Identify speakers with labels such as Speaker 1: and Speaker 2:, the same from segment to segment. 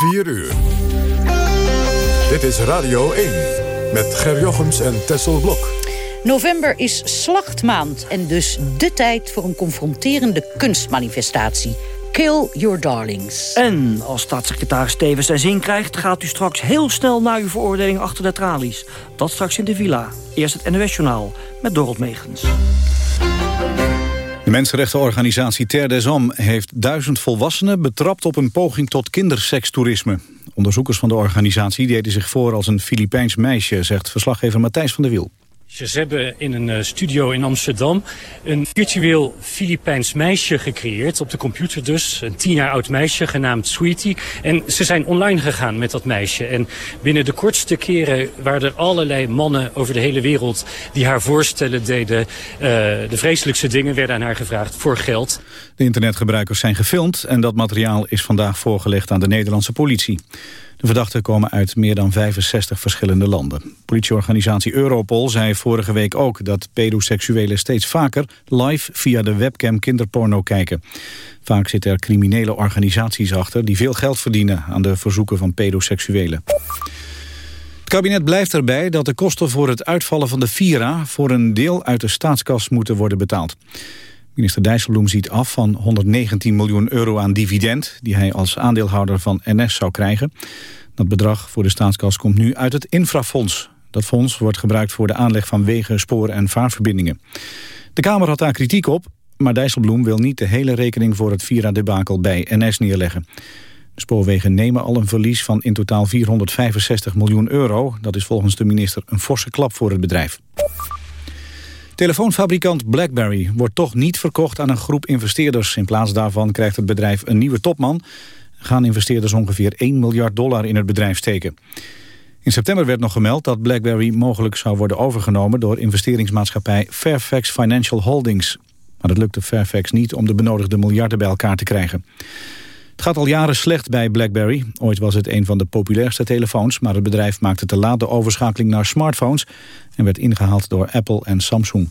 Speaker 1: 4 uur. Dit is Radio 1 met Ger Jochems en Tessel Blok.
Speaker 2: November is slachtmaand en dus de tijd voor een confronterende kunstmanifestatie. Kill Your Darlings.
Speaker 3: En als staatssecretaris Stevens zijn zin krijgt... gaat u straks heel snel naar uw veroordeling achter de tralies. Dat straks in de villa. Eerst het NOS-journaal met Dorot Megens.
Speaker 4: De mensenrechtenorganisatie Terre des Hommes heeft duizend volwassenen betrapt op een poging tot kindersekstoerisme. Onderzoekers van de organisatie deden zich voor als een Filipijns meisje, zegt verslaggever Matthijs van der Wiel.
Speaker 5: Ze hebben in een eh, studio in Amsterdam een virtueel Filipijns meisje gecreëerd. Op de computer dus. Een tien jaar oud meisje genaamd Sweetie. En ze zijn online gegaan met dat meisje. En binnen de kortste keren waren er allerlei mannen over de hele wereld... die haar voorstellen deden. Uh, de vreselijkste dingen werden aan haar gevraagd voor geld.
Speaker 4: De internetgebruikers zijn gefilmd en dat materiaal is vandaag voorgelegd aan de Nederlandse politie. De verdachten komen uit meer dan 65 verschillende landen. Politieorganisatie Europol zei vorige week ook dat pedoseksuelen steeds vaker live via de webcam kinderporno kijken. Vaak zitten er criminele organisaties achter die veel geld verdienen aan de verzoeken van pedoseksuelen. Het kabinet blijft erbij dat de kosten voor het uitvallen van de Vira voor een deel uit de staatskas moeten worden betaald. Minister Dijsselbloem ziet af van 119 miljoen euro aan dividend... die hij als aandeelhouder van NS zou krijgen. Dat bedrag voor de staatskas komt nu uit het infrafonds. Dat fonds wordt gebruikt voor de aanleg van wegen, sporen en vaarverbindingen. De Kamer had daar kritiek op, maar Dijsselbloem wil niet de hele rekening voor het Vira-debakel bij NS neerleggen. De spoorwegen nemen al een verlies van in totaal 465 miljoen euro. Dat is volgens de minister een forse klap voor het bedrijf. Telefoonfabrikant BlackBerry wordt toch niet verkocht aan een groep investeerders. In plaats daarvan krijgt het bedrijf een nieuwe topman. Gaan investeerders ongeveer 1 miljard dollar in het bedrijf steken. In september werd nog gemeld dat BlackBerry mogelijk zou worden overgenomen... door investeringsmaatschappij Fairfax Financial Holdings. Maar dat lukte Fairfax niet om de benodigde miljarden bij elkaar te krijgen. Het gaat al jaren slecht bij BlackBerry. Ooit was het een van de populairste telefoons... maar het bedrijf maakte te laat de overschakeling naar smartphones... en werd ingehaald door Apple en Samsung.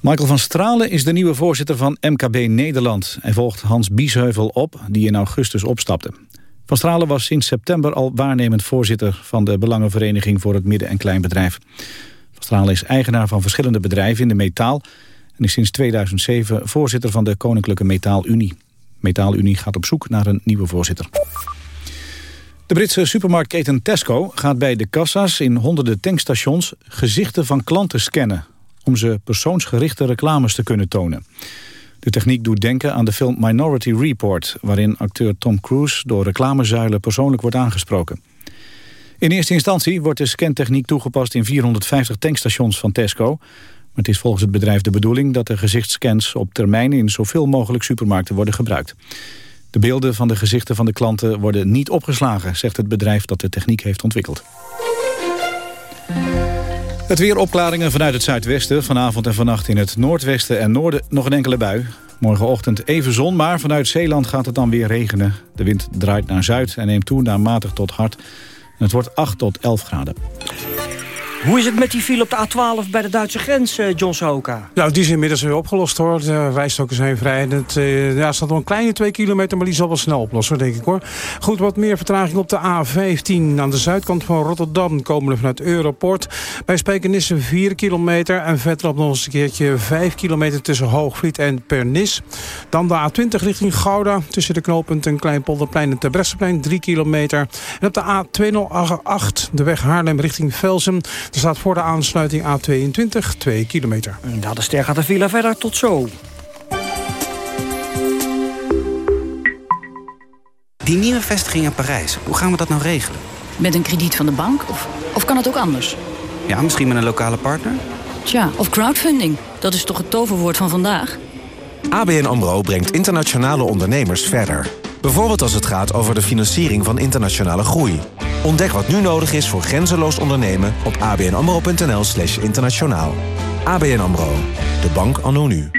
Speaker 4: Michael van Stralen is de nieuwe voorzitter van MKB Nederland. Hij volgt Hans Biesheuvel op, die in augustus opstapte. Van Stralen was sinds september al waarnemend voorzitter... van de Belangenvereniging voor het Midden- en Kleinbedrijf. Van Stralen is eigenaar van verschillende bedrijven in de metaal... en is sinds 2007 voorzitter van de Koninklijke Metaalunie. Metaalunie gaat op zoek naar een nieuwe voorzitter. De Britse supermarktketen Tesco gaat bij de kassa's in honderden tankstations gezichten van klanten scannen om ze persoonsgerichte reclames te kunnen tonen. De techniek doet denken aan de film Minority Report... waarin acteur Tom Cruise door reclamezuilen persoonlijk wordt aangesproken. In eerste instantie wordt de scantechniek toegepast in 450 tankstations van Tesco... Maar het is volgens het bedrijf de bedoeling dat de gezichtscans op termijn in zoveel mogelijk supermarkten worden gebruikt. De beelden van de gezichten van de klanten worden niet opgeslagen, zegt het bedrijf dat de techniek heeft ontwikkeld. Het weer opklaringen vanuit het zuidwesten. Vanavond en vannacht in het noordwesten en noorden nog een enkele bui. Morgenochtend even zon, maar vanuit Zeeland gaat het dan weer regenen. De wind draait naar zuid en neemt toe naar matig tot hard. Het wordt 8 tot 11 graden.
Speaker 3: Hoe is het met die file op de A12 bij de Duitse grens, uh, John Sohoka?
Speaker 6: Nou, die is inmiddels weer opgelost hoor. De rijstokken zijn vrij. Het uh, ja, staat nog een kleine 2 kilometer, maar die zal wel snel oplossen, denk ik hoor. Goed, wat meer vertraging op de A15 aan de zuidkant van Rotterdam. Komen we vanuit Europort. Bij Spijkenisse 4 kilometer en verderop nog eens een keertje 5 kilometer tussen Hoogvliet en Pernis. Dan de A20 richting Gouda tussen de knooppunten Kleinpolderplein en Terbrechtseplein 3 kilometer. En op de A208 de weg Haarlem richting Velsen er staat voor de aansluiting A22 2 kilometer.
Speaker 3: Nou, de ster gaat de villa verder. Tot zo.
Speaker 7: Die nieuwe vestiging in Parijs, hoe gaan we dat nou regelen?
Speaker 8: Met een krediet van de bank? Of, of kan het ook anders?
Speaker 7: Ja, misschien met een lokale partner?
Speaker 8: Tja, of crowdfunding. Dat is toch het toverwoord van vandaag?
Speaker 9: ABN AMRO brengt internationale ondernemers verder. Bijvoorbeeld als het gaat over de financiering van internationale groei. Ontdek wat nu nodig is voor grenzeloos ondernemen op abnamro.nl slash internationaal. ABN AMRO, de bank anno nu.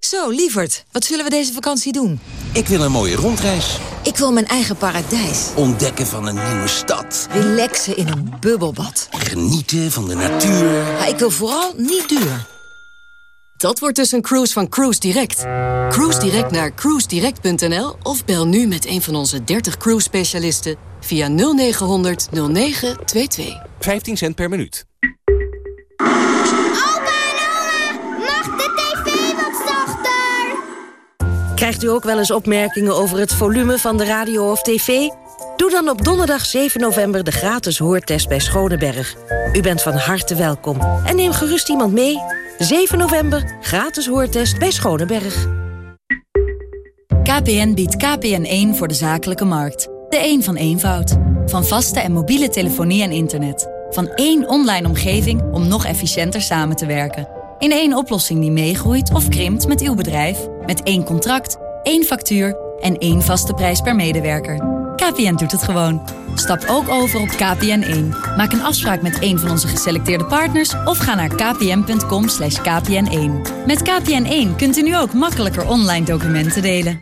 Speaker 10: Zo, lieverd, wat zullen we deze vakantie doen?
Speaker 11: Ik wil een mooie rondreis.
Speaker 10: Ik wil mijn eigen paradijs.
Speaker 11: Ontdekken van een nieuwe stad.
Speaker 10: Relaxen in een bubbelbad.
Speaker 11: Genieten van de natuur.
Speaker 10: Maar ik wil vooral niet duur.
Speaker 12: Dat wordt dus een cruise van Cruise Direct. Cruise Direct naar cruisedirect.nl of bel nu met een van onze 30 cruise specialisten via 0900 0922.
Speaker 11: 15 cent per minuut.
Speaker 13: Mag de tv wat zachter?
Speaker 14: Krijgt u ook wel eens opmerkingen over het volume van de radio of tv? Doe dan op donderdag 7 november de gratis hoortest bij Schoneberg. U bent van harte welkom. En neem gerust iemand mee. 7 november, gratis hoortest bij Schoneberg.
Speaker 8: KPN biedt KPN1 voor de zakelijke markt. De een van eenvoud. Van vaste en mobiele telefonie en internet. Van één online omgeving om nog efficiënter samen te werken. In één oplossing die meegroeit of krimpt met uw bedrijf. Met één contract, één factuur en één vaste prijs per medewerker. KPN doet het gewoon. Stap ook over op KPN1. Maak een afspraak met een van onze geselecteerde partners... of ga naar kpn.com kpn1. Met KPN1 kunt u nu ook makkelijker online documenten delen.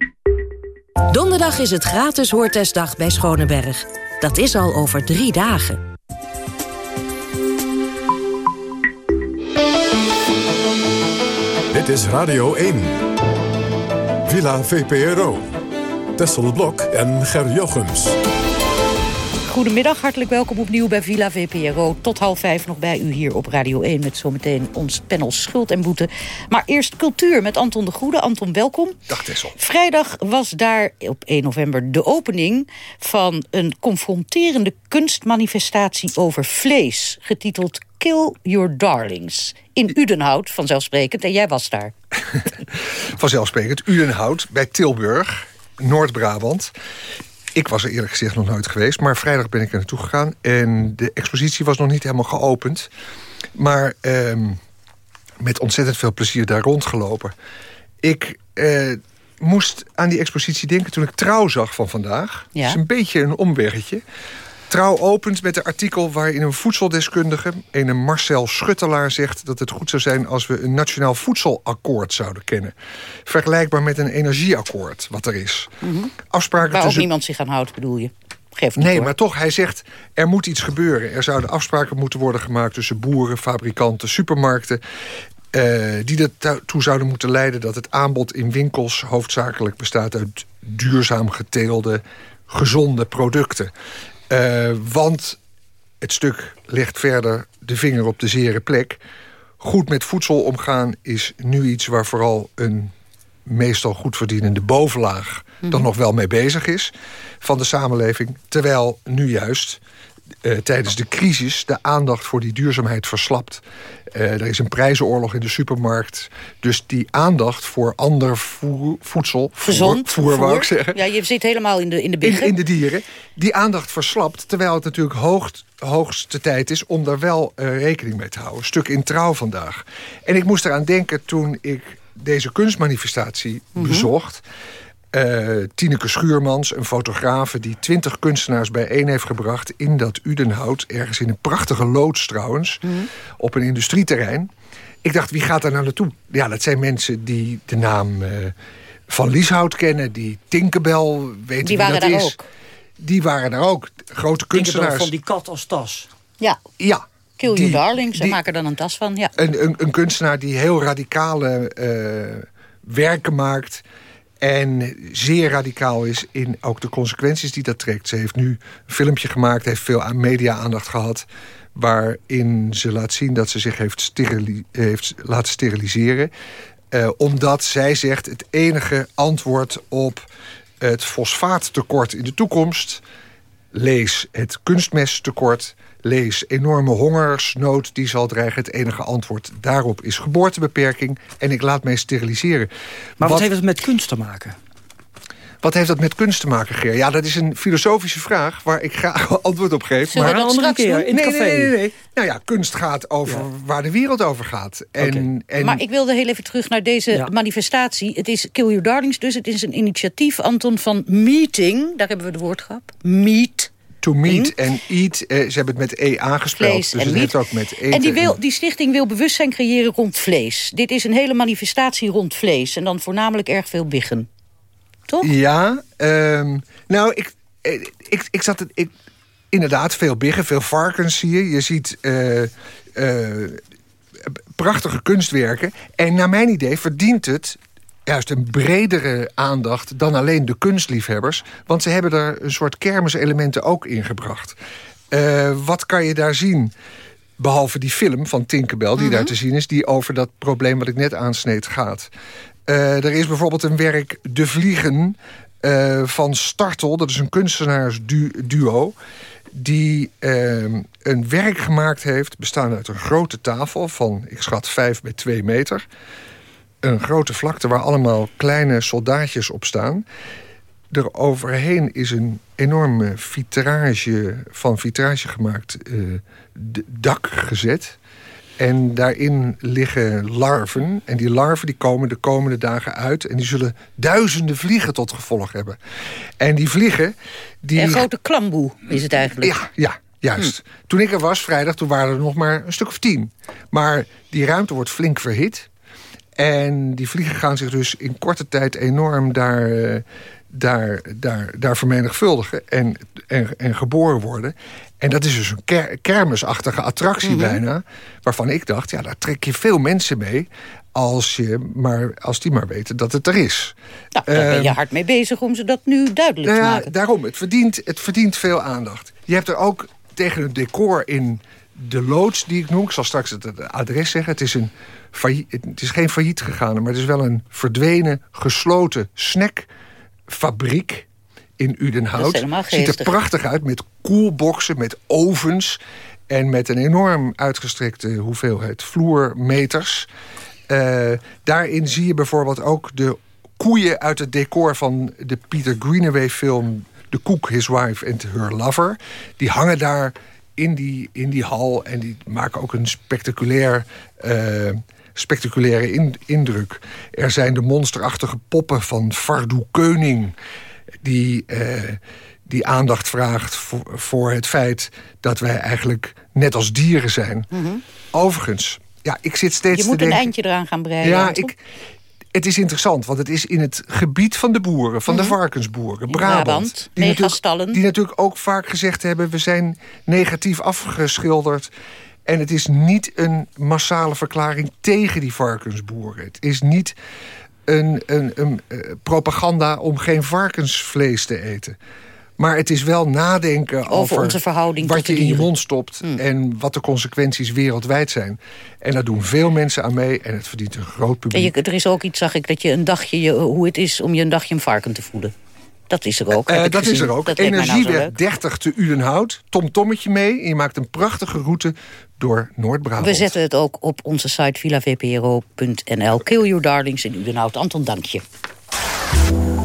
Speaker 14: Donderdag is het gratis hoortestdag bij Schoneberg. Dat is al over drie dagen.
Speaker 1: Dit is Radio 1. Villa VPRO. Tessel Blok en Ger Jochems.
Speaker 2: Goedemiddag, hartelijk welkom opnieuw bij Villa VPRO. Tot half vijf nog bij u hier op Radio 1... met zometeen ons panel Schuld en Boete. Maar eerst cultuur met Anton de Goede. Anton, welkom.
Speaker 15: Dag Tessel.
Speaker 2: Vrijdag was daar op 1 november de opening... van een confronterende kunstmanifestatie over vlees... getiteld Kill Your Darlings. In Udenhout, vanzelfsprekend. En jij was daar.
Speaker 15: Vanzelfsprekend. Udenhout bij Tilburg, Noord-Brabant. Ik was er eerlijk gezegd nog nooit geweest. Maar vrijdag ben ik er naartoe gegaan. En de expositie was nog niet helemaal geopend. Maar ehm, met ontzettend veel plezier daar rondgelopen. Ik eh, moest aan die expositie denken toen ik Trouw zag van vandaag.
Speaker 2: Ja.
Speaker 15: Het is een beetje een omweggetje. Trouw opent met een artikel waarin een voedseldeskundige... een Marcel Schuttelaar zegt dat het goed zou zijn... als we een nationaal voedselakkoord zouden kennen. Vergelijkbaar met een energieakkoord, wat er is. Afspraken
Speaker 2: Waar ook
Speaker 15: tussen...
Speaker 2: niemand zich aan houdt, bedoel je? Geef
Speaker 15: Nee,
Speaker 2: hoor.
Speaker 15: maar toch, hij zegt, er moet iets gebeuren. Er zouden afspraken moeten worden gemaakt tussen boeren, fabrikanten, supermarkten... eh, die ertoe zouden moeten leiden dat het aanbod in winkels... hoofdzakelijk bestaat uit duurzaam geteelde, gezonde producten. Eh, want het stuk legt verder de vinger op de zere plek. Goed met voedsel omgaan is nu iets waar vooral een meestal goed verdienende bovenlaag... dan nog wel mee bezig is van de samenleving. Terwijl nu juist eh, tijdens de crisis de aandacht voor die duurzaamheid verslapt. Eh, er is een prijzenoorlog in de supermarkt. Dus die aandacht voor ander voer, voedsel...
Speaker 2: Gezond.
Speaker 15: Voer, wou ik zeggen.
Speaker 2: Ja, je zit helemaal in de, in de
Speaker 15: In, in de dieren. Die aandacht verslapt, terwijl het natuurlijk hoogst, hoogste tijd is... om daar wel eh, rekening mee te houden. Een stuk in trouw vandaag. En ik moest eraan denken toen ik deze kunstmanifestatie bezocht... Eh, Tineke Schuurmans, een fotografe die twintig kunstenaars bijeen heeft gebracht... in dat Udenhout, ergens in een prachtige loods trouwens... op een industrieterrein. Ik dacht, wie gaat daar nou naartoe? Ja, dat zijn mensen die de naam eh, van Lieshout kennen... die Tinkerbell weten
Speaker 2: Die
Speaker 15: wie
Speaker 2: waren
Speaker 15: dat
Speaker 2: daar
Speaker 15: is.
Speaker 2: ook.
Speaker 15: Die waren daar ook. Grote
Speaker 3: Tinkerbell
Speaker 15: kunstenaars.
Speaker 3: van die kat als tas.
Speaker 2: Ja,
Speaker 15: Ja.
Speaker 2: Kill
Speaker 15: die-
Speaker 2: Your Darlings. En
Speaker 15: die-
Speaker 2: maak er dan een tas van. Ja.
Speaker 15: een, een, een kunstenaar die heel radicale eh, werken maakt. En zeer radicaal is in ook de consequenties die dat trekt. Ze heeft nu een filmpje gemaakt, heeft veel aan media-aandacht gehad... waarin ze laat zien dat ze zich heeft, heeft laten steriliseren. Eh, omdat zij zegt het enige antwoord op het fosfaattekort in de toekomst... lees het kunstmesttekort, lees enorme hongersnood die zal dreigen. Het enige antwoord daarop is geboortebeperking en ik laat mij steriliseren.
Speaker 3: Maar wat, heeft het met kunst te maken?
Speaker 15: wat heeft dat met kunst te maken, Ger? Ja, dat is een filosofische vraag waar ik graag antwoord op geef.
Speaker 2: Zullen we
Speaker 15: maar
Speaker 3: een andere keer in het
Speaker 15: nee,
Speaker 3: café.
Speaker 15: nee, nee, nee. Nou ja, kunst gaat over waar de wereld over gaat. En, en
Speaker 2: Maar ik wilde heel even terug naar deze
Speaker 3: Ja.
Speaker 2: manifestatie. Het is Kill Your Darlings dus. Het is een initiatief, Anton, van Meeting. Daar hebben we de woordgrap. Meet.
Speaker 15: To meet en eat, eh, ze hebben het met E aangespeld.
Speaker 2: Vlees
Speaker 15: dus het
Speaker 2: meat.
Speaker 15: heeft ook met eten.
Speaker 2: En die, wil, die stichting wil bewustzijn creëren rond vlees. Dit is een hele manifestatie rond vlees. En dan voornamelijk erg veel biggen. Toch?
Speaker 15: Ja, ehm, nou, ik, eh, ik, ik zat... het- Ik, inderdaad, veel biggen, veel varkens zie je. Je ziet eh, prachtige kunstwerken. En naar mijn idee verdient het juist een bredere aandacht dan alleen de kunstliefhebbers. Want ze hebben er een soort kermiselementen ook ingebracht. Uh, wat kan je daar zien? Behalve die film van Tinkerbell die daar te zien is... die over dat probleem wat ik net aansneed gaat. Uh, er is bijvoorbeeld een werk De Vliegen uh, van Startel. Dat is een kunstenaarsduo die uh, een werk gemaakt heeft... bestaande uit een grote tafel van, ik schat, 5 bij 2 meter. Een grote vlakte waar allemaal kleine soldaatjes op staan. Er overheen is een enorme vitrage, van vitrage gemaakt uh, dak gezet. En daarin liggen larven. En die larven die komen de komende dagen uit. En die zullen duizenden vliegen tot gevolg hebben. En die vliegen... Die...
Speaker 2: Een grote klamboe is het eigenlijk.
Speaker 15: Ja, ja juist. Hm. Toen ik er was vrijdag, toen waren er nog maar een stuk of tien. Maar die ruimte wordt flink verhit. En die vliegen gaan zich dus in korte tijd enorm daar... Uh, daar, daar, daar vermenigvuldigen en, en, en geboren worden. En dat is dus een ker kermisachtige attractie mhm. bijna. Waarvan ik dacht, ja, daar trek je veel mensen mee. Als, je maar, als die maar weten dat het er is.
Speaker 2: Nou, daar ben je ehm, hard mee bezig om ze dat nu duidelijk
Speaker 15: nou
Speaker 2: te
Speaker 15: ja,
Speaker 2: maken.
Speaker 15: Daarom, het verdient, het verdient veel aandacht. Je hebt er ook tegen het decor in de loods die ik noem. Ik zal straks het adres zeggen. Het is, een het is geen failliet gegaan, maar het is wel een verdwenen, gesloten snackfabriek in Udenhout. Ziet er prachtig uit met koelboxen, met ovens... en met een enorm uitgestrekte hoeveelheid vloermeters. Uh, daarin zie je bijvoorbeeld ook de koeien uit het decor... van de Peter Greenaway film The Cook, His Wife and Her Lover. Die hangen daar in die, in die hal en die maken ook een spectaculair... Uh, spectaculaire indruk. Er zijn de monsterachtige poppen van Fardu Keuning die, uh, die aandacht vraagt voor, voor het feit dat wij eigenlijk net als dieren zijn. Mm -hmm. Overigens, ja, ik zit steeds
Speaker 2: Je moet
Speaker 15: een
Speaker 2: eindje eraan gaan breiden.
Speaker 15: Ja, ik, het is interessant, want het is in het gebied van de boeren, van mm -hmm. de varkensboeren, Brabant.
Speaker 2: Brabant
Speaker 15: die,
Speaker 2: natuurlijk,
Speaker 15: die natuurlijk ook vaak gezegd hebben... we zijn negatief afgeschilderd. En het is niet een massale verklaring tegen die varkensboeren. Het is niet een, een, een, uh, propaganda om geen varkensvlees te eten. Maar het is wel nadenken over,
Speaker 2: over onze verhouding
Speaker 15: wat je in je mond stopt... Mm. en wat de consequenties wereldwijd zijn. En daar doen veel mensen aan mee en het verdient een groot publiek.
Speaker 2: En je, er is ook iets, zag ik, dat je een dagje je, hoe het is om je een dagje een varken te voeden. Dat is er ook.
Speaker 15: Uh, dat
Speaker 2: gezien.
Speaker 15: is er ook.
Speaker 2: Dat
Speaker 15: Energieweg
Speaker 2: nou
Speaker 15: 30 te Udenhout. Tom Tommetje mee. En je maakt een prachtige route door Noord-Brabant.
Speaker 2: We zetten het ook op onze site villavpro.nl. Kill your darlings in Udenhout. Anton, dank je.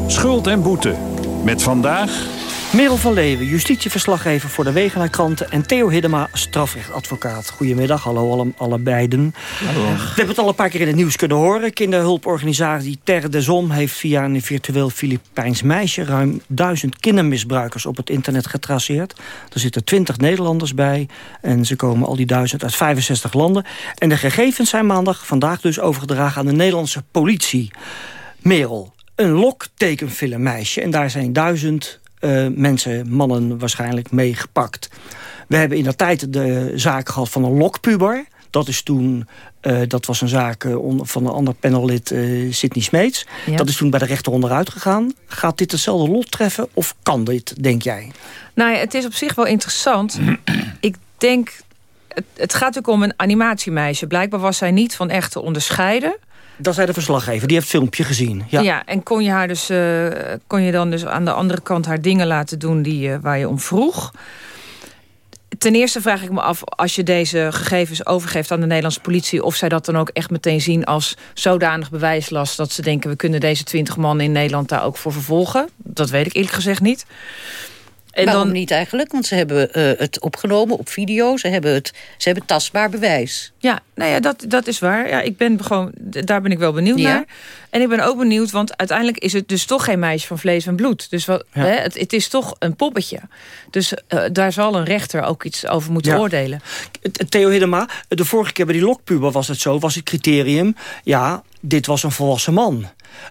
Speaker 16: Schuld en boete. Met vandaag...
Speaker 3: Merel van Leeuwen, justitieverslaggever voor de Wegenaar-kranten... en Theo Hiddema, strafrechtadvocaat. Goedemiddag, hallo alle, beiden.
Speaker 16: Hallo.
Speaker 3: We hebben het al een paar keer in het nieuws kunnen horen. Kinderhulporganisatie Terre de Zon heeft via een virtueel Filipijns meisje... ruim duizend kindermisbruikers op het internet getraceerd. Er zitten twintig Nederlanders bij en ze komen al die duizend uit 65 landen. En de gegevens zijn maandag, vandaag dus, overgedragen aan de Nederlandse politie. Merel, een loktekenfilmmeisje en daar zijn duizend uh, mensen, mannen waarschijnlijk, mee gepakt. We hebben in de tijd de zaak gehad van een lokpuber. Dat is toen, uh, dat was een zaak uh, van een ander panellid, uh, Sidney Smeets. Ja. Dat is toen bij de rechter onderuit gegaan. Gaat dit hetzelfde lot treffen of kan dit, denk jij?
Speaker 17: Nou ja, het is op zich wel interessant. Ik denk, het, het gaat ook om een animatiemeisje. Blijkbaar was zij niet van echt te onderscheiden.
Speaker 3: Dat zei de verslaggever, die heeft het filmpje gezien. Ja,
Speaker 17: ja en kon je, haar dus, uh, kon je dan dus aan de andere kant haar dingen laten doen die, uh, waar je om vroeg. Ten eerste vraag ik me af, als je deze gegevens overgeeft aan de Nederlandse politie... of zij dat dan ook echt meteen zien als zodanig bewijslast... dat ze denken, we kunnen deze twintig man in Nederland daar ook voor vervolgen. Dat weet ik eerlijk gezegd niet.
Speaker 2: En Waarom dan... niet eigenlijk? Want ze hebben uh, het opgenomen op video. Ze hebben, het, ze hebben tastbaar bewijs.
Speaker 17: Ja, nou ja, dat, dat is waar. Ja, ik ben gewoon, daar ben ik wel benieuwd ja. naar. En ik ben ook benieuwd, want uiteindelijk is het dus toch geen meisje van vlees en bloed. Dus wat, ja. hè, het, het, is toch een poppetje. Dus uh, daar zal een rechter ook iets over moeten ja. oordelen.
Speaker 3: Theo Hiddema, de vorige keer bij die lokpuber was het zo, was het criterium... ja, dit was een volwassen man.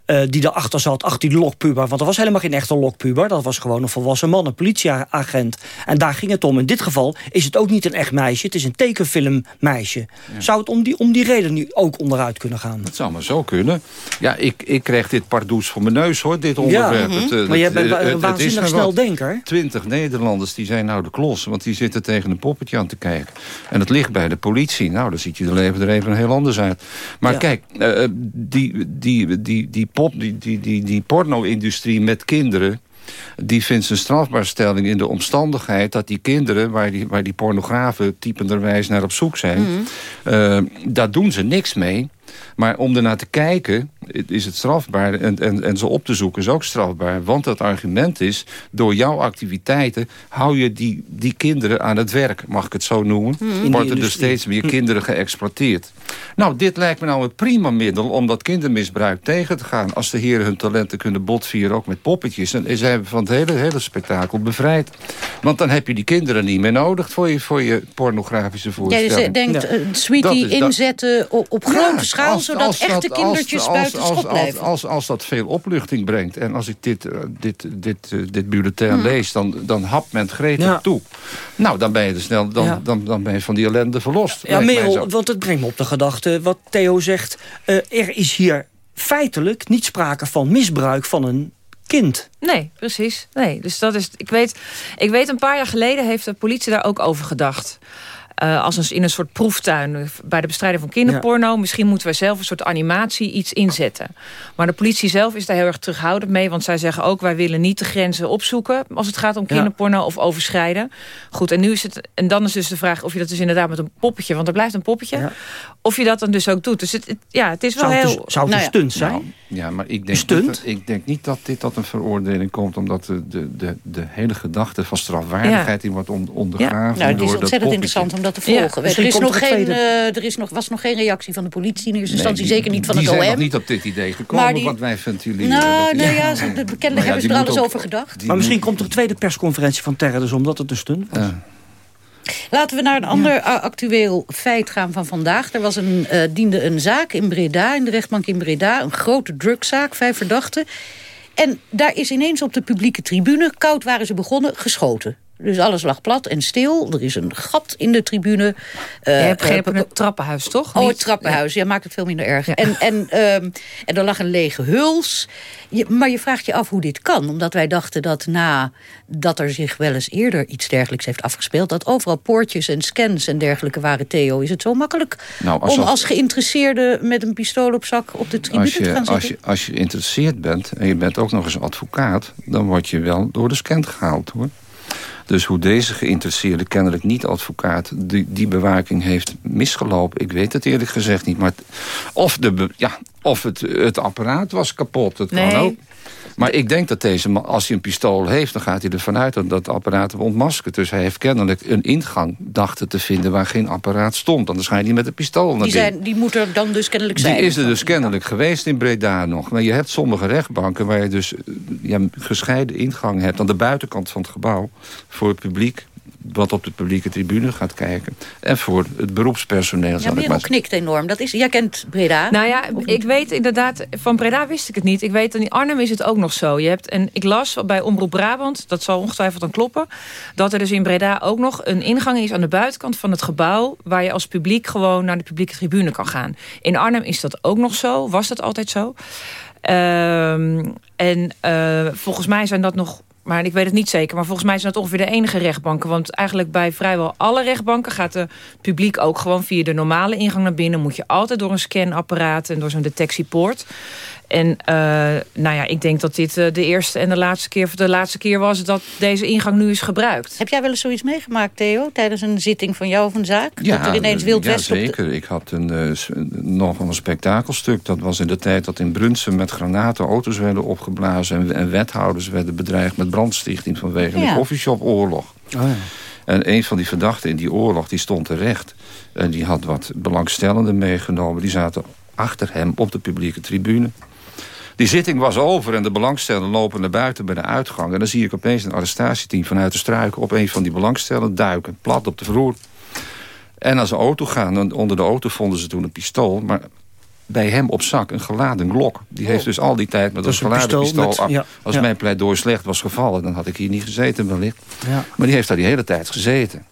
Speaker 3: Uh, die erachter zat, ach die lokpuber. Want er was helemaal geen echte lokpuber. Dat was gewoon een volwassen man, een politieagent. En daar ging het om. In dit geval is het ook niet een echt meisje. Het is een tekenfilmmeisje. Zou het om die, om die reden nu ook onderuit kunnen gaan?
Speaker 18: Dat zou maar zo kunnen. Ja, ik, ik kreeg dit pardoes voor mijn neus hoor, dit onderwerp.
Speaker 3: Ja, het, maar jij bent een waanzinnig snel denker.
Speaker 18: Twintig Nederlanders die zijn nou de klos. Want die zitten tegen een poppetje aan te kijken. En het ligt bij de politie. Nou, dan ziet je de leven er even heel anders uit. Maar kijk, uh, die, die, die, die, pop, die, die, die, die porno-industrie met kinderen die vindt zijn strafbaarstelling in de omstandigheid... dat die kinderen, waar die, waar die pornografen typenderwijs naar op zoek zijn... Mm daar doen ze niks mee. Maar om ernaar te kijken is het strafbaar. En, en, en ze op te zoeken is ook strafbaar. Want het argument is, door jouw activiteiten... hou je die, die kinderen aan het werk, mag ik het zo noemen. Hmm. Worden er dus steeds meer kinderen geëxploiteerd. Nou, dit lijkt me nou een prima middel om dat kindermisbruik tegen te gaan. Als de heren hun talenten kunnen botvieren, ook met poppetjes... dan zijn we van het hele, hele spektakel bevrijd. Want dan heb je die kinderen niet meer nodig voor je, voor je pornografische voorstelling.
Speaker 2: Jij denkt, uh, Sweetie inzetten op, op grote schaal... zodat echte kindertjes buiten schot blijven.
Speaker 18: Als, als, dat veel opluchting brengt... en als ik dit, uh, dit, dit, uh, dit bulletin hmm. lees, dan, dan hapt men het gretig ja. toe. Nou, dan ben je er snel dan, ja. dan, dan ben je van die ellende verlost.
Speaker 3: Ja, Merel, want het brengt me op de gedachte... wat Theo zegt, er is hier feitelijk niet sprake van misbruik van een kind.
Speaker 17: Nee, precies. Nee, dus dat is, ik, weet, ik weet, een paar jaar geleden heeft de politie daar ook over gedacht. Uh, als een, in een soort proeftuin bij de bestrijding van kinderporno. Misschien moeten we zelf een soort animatie iets inzetten. Maar de politie zelf is daar heel erg terughoudend mee. Want zij zeggen ook, wij willen niet de grenzen opzoeken... als het gaat om kinderporno ja. of overschrijden. Goed, en nu is het... En dan is dus de vraag of je dat dus inderdaad met een poppetje... want er blijft een poppetje... Ja. of je dat dan dus ook doet. Dus het, het ja, het is wel
Speaker 3: zou
Speaker 17: heel...
Speaker 3: Het, zou het
Speaker 17: nou
Speaker 3: een stunt zijn?
Speaker 18: Nou, ja, maar ik denk, stunt? Niet dat, ik denk niet dat dit tot een veroordeling komt... omdat de, de, de, de hele gedachte van strafwaardigheid... die wordt on, ondergraven
Speaker 2: Nou, het is ontzettend interessant om dat te volgen. Er, is nog geen, uh, er is nog, was nog geen reactie van de politie in eerste instantie. Nee, zeker niet van
Speaker 18: het
Speaker 2: OM.
Speaker 18: Die zijn nog niet op dit idee gekomen, die, want wij ventileren.
Speaker 2: Nou, nou ja, ze, de bekende ja, hebben ze er alles ook, over gedacht.
Speaker 3: Maar misschien komt er een tweede persconferentie van Terre, dus omdat het een stunt was. Ja.
Speaker 2: Laten we naar een ander ja. actueel feit gaan van vandaag. Er was een, uh, diende een zaak in Breda, in de rechtbank in Breda. Een grote drugszaak, vijf verdachten. En daar is ineens op de publieke tribune, koud waren ze begonnen, geschoten. Dus alles lag plat en stil. Er is een gat in de tribune.
Speaker 17: Uh, Je hebt begrepen het trappenhuis, toch?
Speaker 2: Oh, het trappenhuis. Ja, maakt het veel minder erg. Ja. En, en, um, en er lag een lege huls. Je, maar je vraagt je af hoe dit kan. Omdat wij dachten dat na dat er zich wel eens eerder iets dergelijks heeft afgespeeld... dat overal poortjes en scans en dergelijke waren. Theo, is het zo makkelijk nou, als om als geïnteresseerde... met een pistool op zak op de tribune
Speaker 18: je,
Speaker 2: te gaan zitten?
Speaker 18: Als je, als je geïnteresseerd bent en je bent ook nog eens advocaat... dan word je wel door de scan gehaald, hoor. Dus hoe deze geïnteresseerde, kennelijk niet-advocaat... Die, die bewaking heeft misgelopen, ik weet het eerlijk gezegd niet. Maar of, de, ja, of het, het apparaat was kapot, dat nee. kan ook. Maar ik denk dat deze man, als hij een pistool heeft... dan gaat hij ervan uit dat dat apparaat ontmaskert. Dus hij heeft kennelijk een ingang dachten te vinden... waar geen apparaat stond. Anders ga je niet met een pistool naar
Speaker 2: die, zijn, die moet er dan dus kennelijk zijn.
Speaker 18: Die is er dus kennelijk geweest in Breda nog. Maar je hebt sommige rechtbanken waar je dus ja, gescheiden ingang hebt... aan de buitenkant van het gebouw voor het publiek wat op de publieke tribune gaat kijken. En voor het beroepspersoneel.
Speaker 2: Ja, Merel knikt enorm. Dat is, jij kent Breda.
Speaker 17: Nou ja, ik weet inderdaad... Van Breda wist ik het niet. Ik weet dat in Arnhem is het ook nog zo. Je hebt, en ik las bij Omroep Brabant, dat zal ongetwijfeld dan kloppen... dat er dus in Breda ook nog een ingang is aan de buitenkant van het gebouw... waar je als publiek gewoon naar de publieke tribune kan gaan. In Arnhem is dat ook nog zo. Was dat altijd zo? Um, en uh, volgens mij zijn dat nog maar ik weet het niet zeker. Maar volgens mij zijn dat ongeveer de enige rechtbanken. Want eigenlijk bij vrijwel alle rechtbanken gaat het publiek ook gewoon via de normale ingang naar binnen. Moet je altijd door een scanapparaat en door zo'n detectiepoort. En uh, nou ja, ik denk dat dit uh, de eerste en de laatste keer, de laatste keer was dat deze ingang nu is gebruikt.
Speaker 2: Heb jij wel eens zoiets meegemaakt, Theo, tijdens een zitting van jou of een zaak?
Speaker 18: Ja,
Speaker 2: dat er ineens Wild
Speaker 18: ja, zeker.
Speaker 2: De...
Speaker 18: Ik had een, uh, nog een spektakelstuk. Dat was in de tijd dat in Brunsum met granaten auto's werden opgeblazen en, en wethouders werden bedreigd met brandstichting vanwege ja. de koffieshop-oorlog. Oh, ja. En een van die verdachten in die oorlog die stond terecht. En die had wat belangstellenden meegenomen. Die zaten achter hem op de publieke tribune. Die zitting was over en de belangstellenden lopen naar buiten bij de uitgang. En dan zie ik opeens een arrestatieteam vanuit de struiken... op een van die belangstellenden duiken, plat op de vloer. En naar zijn auto gaan. En onder de auto vonden ze toen een pistool. Maar bij hem op zak een geladen glok. Die heeft dus al die tijd met
Speaker 3: Dat
Speaker 18: een geladen
Speaker 3: pistool
Speaker 18: pistool...
Speaker 3: met-
Speaker 18: af-
Speaker 3: ja,
Speaker 18: Als
Speaker 3: ja.
Speaker 18: mijn pleidooi slecht was gevallen... dan had ik hier niet gezeten wellicht.
Speaker 3: Ja.
Speaker 18: Maar die heeft daar die hele tijd gezeten.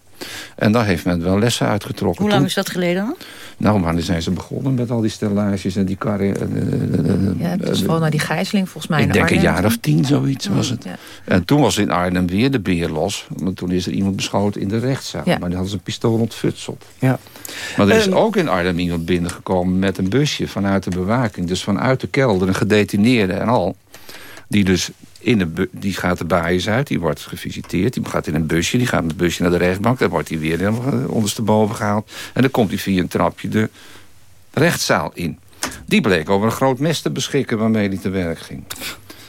Speaker 18: En daar heeft men wel lessen uitgetrokken.
Speaker 2: Hoe lang
Speaker 18: Toen-
Speaker 2: is dat geleden dan?
Speaker 18: Nou, wanneer zijn ze begonnen met al die stellages en die karren? eh, eh, eh,
Speaker 17: Ja, het is vooral naar die gijzeling volgens mij
Speaker 18: ik denk een jaar of tien, zoiets was het.
Speaker 17: ja.
Speaker 18: En toen was in Arnhem weer de beer los. Want toen is er iemand beschoten in de rechtszaal.
Speaker 17: Ja.
Speaker 18: Maar die hadden ze een pistool ontfutseld.
Speaker 3: Ja.
Speaker 18: Maar er is
Speaker 3: Ehm,
Speaker 18: ook in Arnhem iemand binnengekomen met een busje vanuit de bewaking. Dus vanuit de kelder, een gedetineerde en al. Die dus in de die gaat de baaiers uit, die wordt gevisiteerd. Die gaat in een busje, die gaat met het busje naar de rechtbank. Dan wordt hij weer helemaal, eh, ondersteboven gehaald. En dan komt hij via een trapje de rechtszaal in. Die bleek over een groot mes te beschikken waarmee hij te werk ging.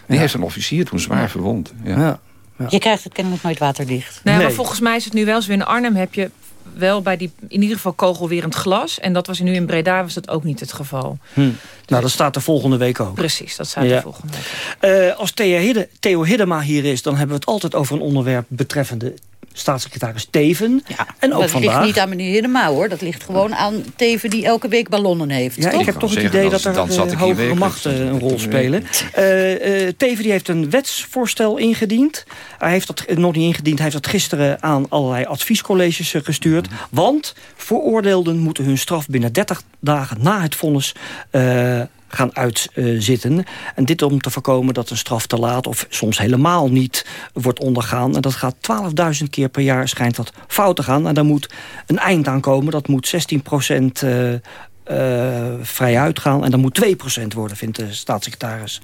Speaker 18: Die heeft een officier toen zwaar verwond. Ja.
Speaker 2: Je krijgt het kennelijk nooit waterdicht.
Speaker 17: Nee, maar volgens mij is het nu wel zo. In Arnhem heb je wel bij die, in ieder geval kogelwerend glas. En dat was nu in Breda was dat ook niet het geval.
Speaker 3: Hm. Nou, dat staat er volgende week ook.
Speaker 17: Precies, dat staat
Speaker 3: Ja.
Speaker 17: er volgende week.
Speaker 3: Eh, als Theo, Hidde, Theo Hiddema hier is, dan hebben we het altijd over een onderwerp betreffende staatssecretaris Teven. en ook
Speaker 2: dat
Speaker 3: vandaag.
Speaker 2: ligt niet aan meneer Hiddema hoor. Dat ligt gewoon aan Teven die elke week ballonnen heeft.
Speaker 3: Ja,
Speaker 2: toch?
Speaker 3: ik heb toch het idee dat er eh, hogere machten een rol spelen. Eh, eh, Teven die heeft een wetsvoorstel ingediend. Hij heeft dat nog niet ingediend. Hij heeft dat gisteren aan allerlei adviescolleges gestuurd. Want veroordeelden moeten hun straf binnen 30 dagen na het vonnis... gaan uitzitten. en dit om te voorkomen dat een straf te laat... of soms helemaal niet wordt ondergaan. En dat gaat 12.000 keer per jaar schijnt dat fout te gaan. En daar moet een eind aan komen. Dat moet 16 procent... eh, eh, vrij uitgaan. En dan moet 2% worden, vindt de staatssecretaris.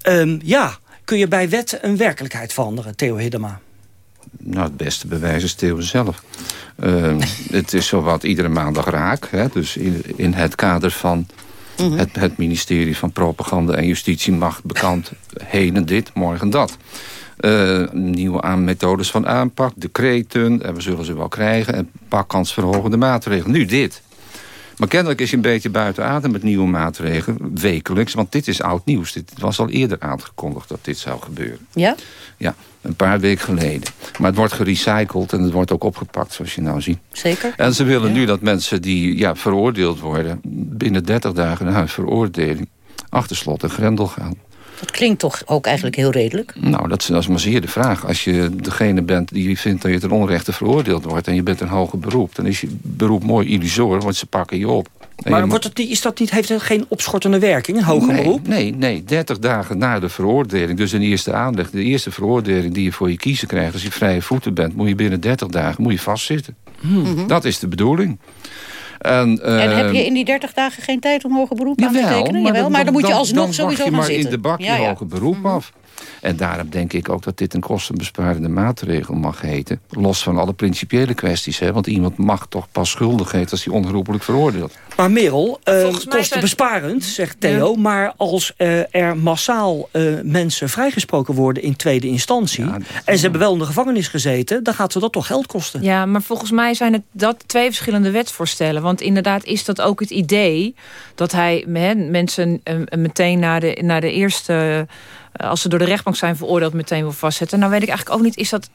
Speaker 3: Ehm, ja, kun je bij wet een werkelijkheid veranderen, Theo Hiddema?
Speaker 18: Nou, het beste bewijs is Theo zelf. Eh, het is zowat iedere maandag raak. Hè? Dus in, in het kader van het, het ministerie van Propaganda en Justitie... mag bekend heden dit, morgen dat. Eh, nieuwe aan methodes van aanpak, decreten... en we zullen ze wel krijgen... en pakkansverhogende maatregelen. Nu dit. Maar kennelijk is hij een beetje buiten adem met nieuwe maatregelen, wekelijks. Want dit is oud nieuws. Dit was al eerder aangekondigd dat dit zou gebeuren.
Speaker 2: Ja?
Speaker 18: Ja, een paar weken geleden. Maar het wordt gerecycled en het wordt ook opgepakt, zoals je nou ziet.
Speaker 2: Zeker.
Speaker 18: En ze willen nu dat mensen die ja, veroordeeld worden... binnen 30 dagen na hun veroordeling achter slot en grendel gaan.
Speaker 2: Dat klinkt toch ook eigenlijk heel redelijk.
Speaker 18: Nou, dat is, dat is maar zeer de vraag. Als je degene bent die vindt dat je ten onrechte veroordeeld wordt... en je bent een hoger beroep, dan is je beroep mooi illusoor... want ze pakken je op.
Speaker 3: Maar wordt het, niet- is dat niet, heeft het geen opschortende werking, een hoger
Speaker 18: nee,
Speaker 3: beroep?
Speaker 18: Nee, nee, 30 dagen na de veroordeling. Dus een eerste aanleg. De eerste veroordeling die je voor je kiezen krijgt... als je vrije voeten bent, moet je binnen 30 dagen moet je vastzitten.
Speaker 2: Mhm.
Speaker 18: Dat is de bedoeling. En,
Speaker 2: En heb
Speaker 18: ehm,
Speaker 2: je in die 30 dagen geen tijd om hoger beroep aan te
Speaker 18: Jawel,
Speaker 2: tekenen? Jawel, maar dan, moet je alsnog
Speaker 18: dan
Speaker 2: sowieso
Speaker 18: je
Speaker 2: gaan
Speaker 18: maar
Speaker 2: zitten.
Speaker 18: in de bak je
Speaker 2: Ja, ja.
Speaker 18: hoger beroep af. En daarom denk ik ook dat dit een kostenbesparende maatregel mag heten. Los van alle principiële kwesties. Hè? Want iemand mag toch pas schuldig heten als hij onherroepelijk veroordeeld.
Speaker 3: Maar Merel, eh kostenbesparend, zegt Theo... maar als eh, er massaal eh, mensen vrijgesproken worden in tweede instantie... en ze hebben wel in de gevangenis gezeten... dan gaat ze dat toch geld kosten?
Speaker 17: Ja, maar volgens mij zijn het dat twee verschillende wetsvoorstellen. Want inderdaad is dat ook het idee dat hij mensen meteen na de, na de eerste... als ze door de rechtbank zijn veroordeeld meteen wil vastzetten. Nou weet ik eigenlijk ook niet, is dat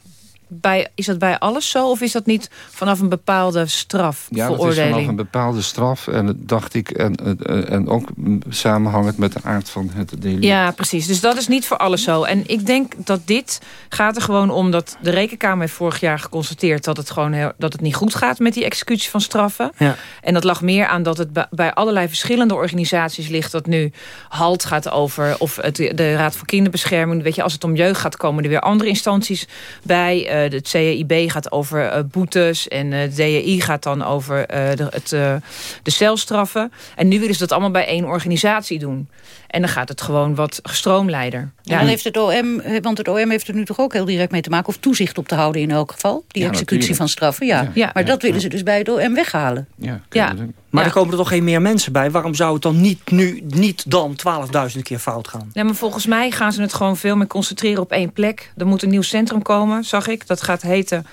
Speaker 17: bij, is dat bij alles zo? Of is dat niet vanaf een bepaalde straf,
Speaker 18: Ja, dat is vanaf een bepaalde straf. En dat dacht ik, en, en, en ook samenhangend met de aard van het delict.
Speaker 17: Ja, precies. Dus dat is niet voor alles zo. En ik denk dat dit gaat er gewoon om dat de Rekenkamer heeft vorig jaar geconstateerd dat het gewoon heel, dat het niet goed gaat met die executie van straffen.
Speaker 3: Ja.
Speaker 17: En dat lag meer aan dat het bij- bij allerlei verschillende organisaties ligt dat nu halt gaat over of het, de Raad voor Kinderbescherming. Weet je, als het om jeugd gaat komen er weer andere instanties bij. Eh het CEIB gaat over eh, boetes en eh, het DEI gaat dan over eh, de, het, eh, de celstraffen. En nu willen ze dat allemaal bij één organisatie doen. En dan gaat het gewoon wat gestroomlijder.
Speaker 2: Ja, dan heeft het OM, want het OM heeft er nu toch ook heel direct mee te maken... of toezicht op te houden in elk geval, die
Speaker 3: Ja,
Speaker 2: executie
Speaker 3: natuurlijk.
Speaker 2: van straffen. Ja.
Speaker 3: Ja.
Speaker 2: maar dat willen ze dus bij het OM weghalen.
Speaker 18: Ja,
Speaker 17: Ja.
Speaker 3: Maar er komen er toch geen meer mensen bij? Waarom zou het dan niet nu, niet dan 12.000 keer fout gaan?
Speaker 17: Ja, maar volgens mij gaan ze het gewoon veel meer concentreren op één plek. Er moet een nieuw centrum komen, zag ik. Dat gaat heten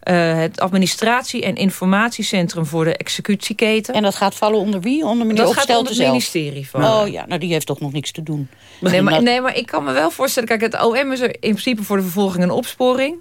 Speaker 17: eh, het administratie- en informatiecentrum voor de executieketen.
Speaker 2: En dat gaat vallen onder wie? Onder meneer
Speaker 17: Dat gaat onder het
Speaker 2: zelf?
Speaker 17: ministerie van.
Speaker 2: Oh ja, nou die heeft toch nog niks te doen.
Speaker 17: Nee maar,
Speaker 2: dat-
Speaker 17: nee, maar ik kan me wel voorstellen... Kijk, het OM is er in principe voor de vervolging en opsporing.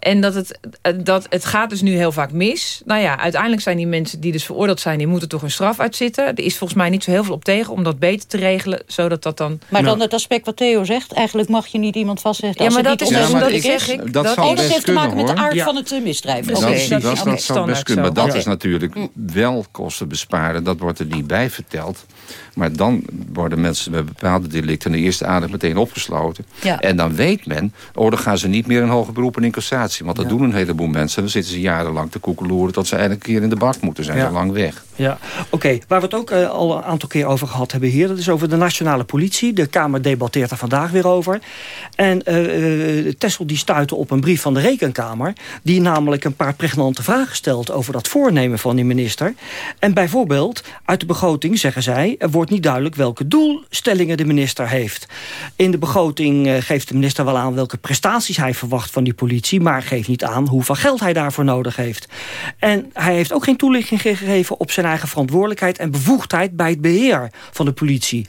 Speaker 17: En dat het, dat het gaat dus nu heel vaak mis. Nou ja, uiteindelijk zijn die mensen die dus veroordeeld zijn... die moeten toch een straf uitzitten. Er is volgens mij niet zo heel veel op tegen om dat beter te regelen... zodat dat dan...
Speaker 2: Maar dan het aspect wat Theo zegt... eigenlijk mag je niet iemand vastzetten
Speaker 17: Ja,
Speaker 2: als
Speaker 17: maar dat
Speaker 2: niet
Speaker 17: is dus omdat ik
Speaker 2: is.
Speaker 17: zeg ik...
Speaker 18: Dat zal
Speaker 2: dat
Speaker 18: best
Speaker 2: heeft te maken met de
Speaker 18: kunnen,
Speaker 2: aard
Speaker 18: hoor.
Speaker 2: van het misdrijf.
Speaker 18: Dat,
Speaker 2: Oké.
Speaker 18: dat, dat, dat, zou best kunnen. Maar dat is natuurlijk wel kosten besparen. Dat wordt er niet bij verteld. Maar dan worden mensen bij bepaalde delicten... in de eerste aandacht meteen opgesloten.
Speaker 2: Ja.
Speaker 18: En dan weet men... oh, dan gaan ze niet meer een hoger beroep en Want dat doen een heleboel mensen. Dan zitten ze jarenlang te koekeloeren... tot ze eigenlijk een keer in de bak moeten zijn.
Speaker 3: Ja.
Speaker 18: Zo lang weg.
Speaker 3: Ja, oké. Waar we het ook eh, al een aantal keer over gehad hebben hier... dat is over de nationale politie. De Kamer debatteert er vandaag weer over. En eh, Tessel die stuitte op een brief van de Rekenkamer... die namelijk een paar pregnante vragen stelt... over dat voornemen van die minister. En bijvoorbeeld, uit de begroting zeggen zij... er wordt niet duidelijk welke doelstellingen de minister heeft. In de begroting geeft de minister wel aan... welke prestaties hij verwacht van die politie... maar geeft niet aan hoeveel geld hij daarvoor nodig heeft. En hij heeft ook geen toelichting gegeven op zijn eigen verantwoordelijkheid en bevoegdheid bij het beheer van de politie.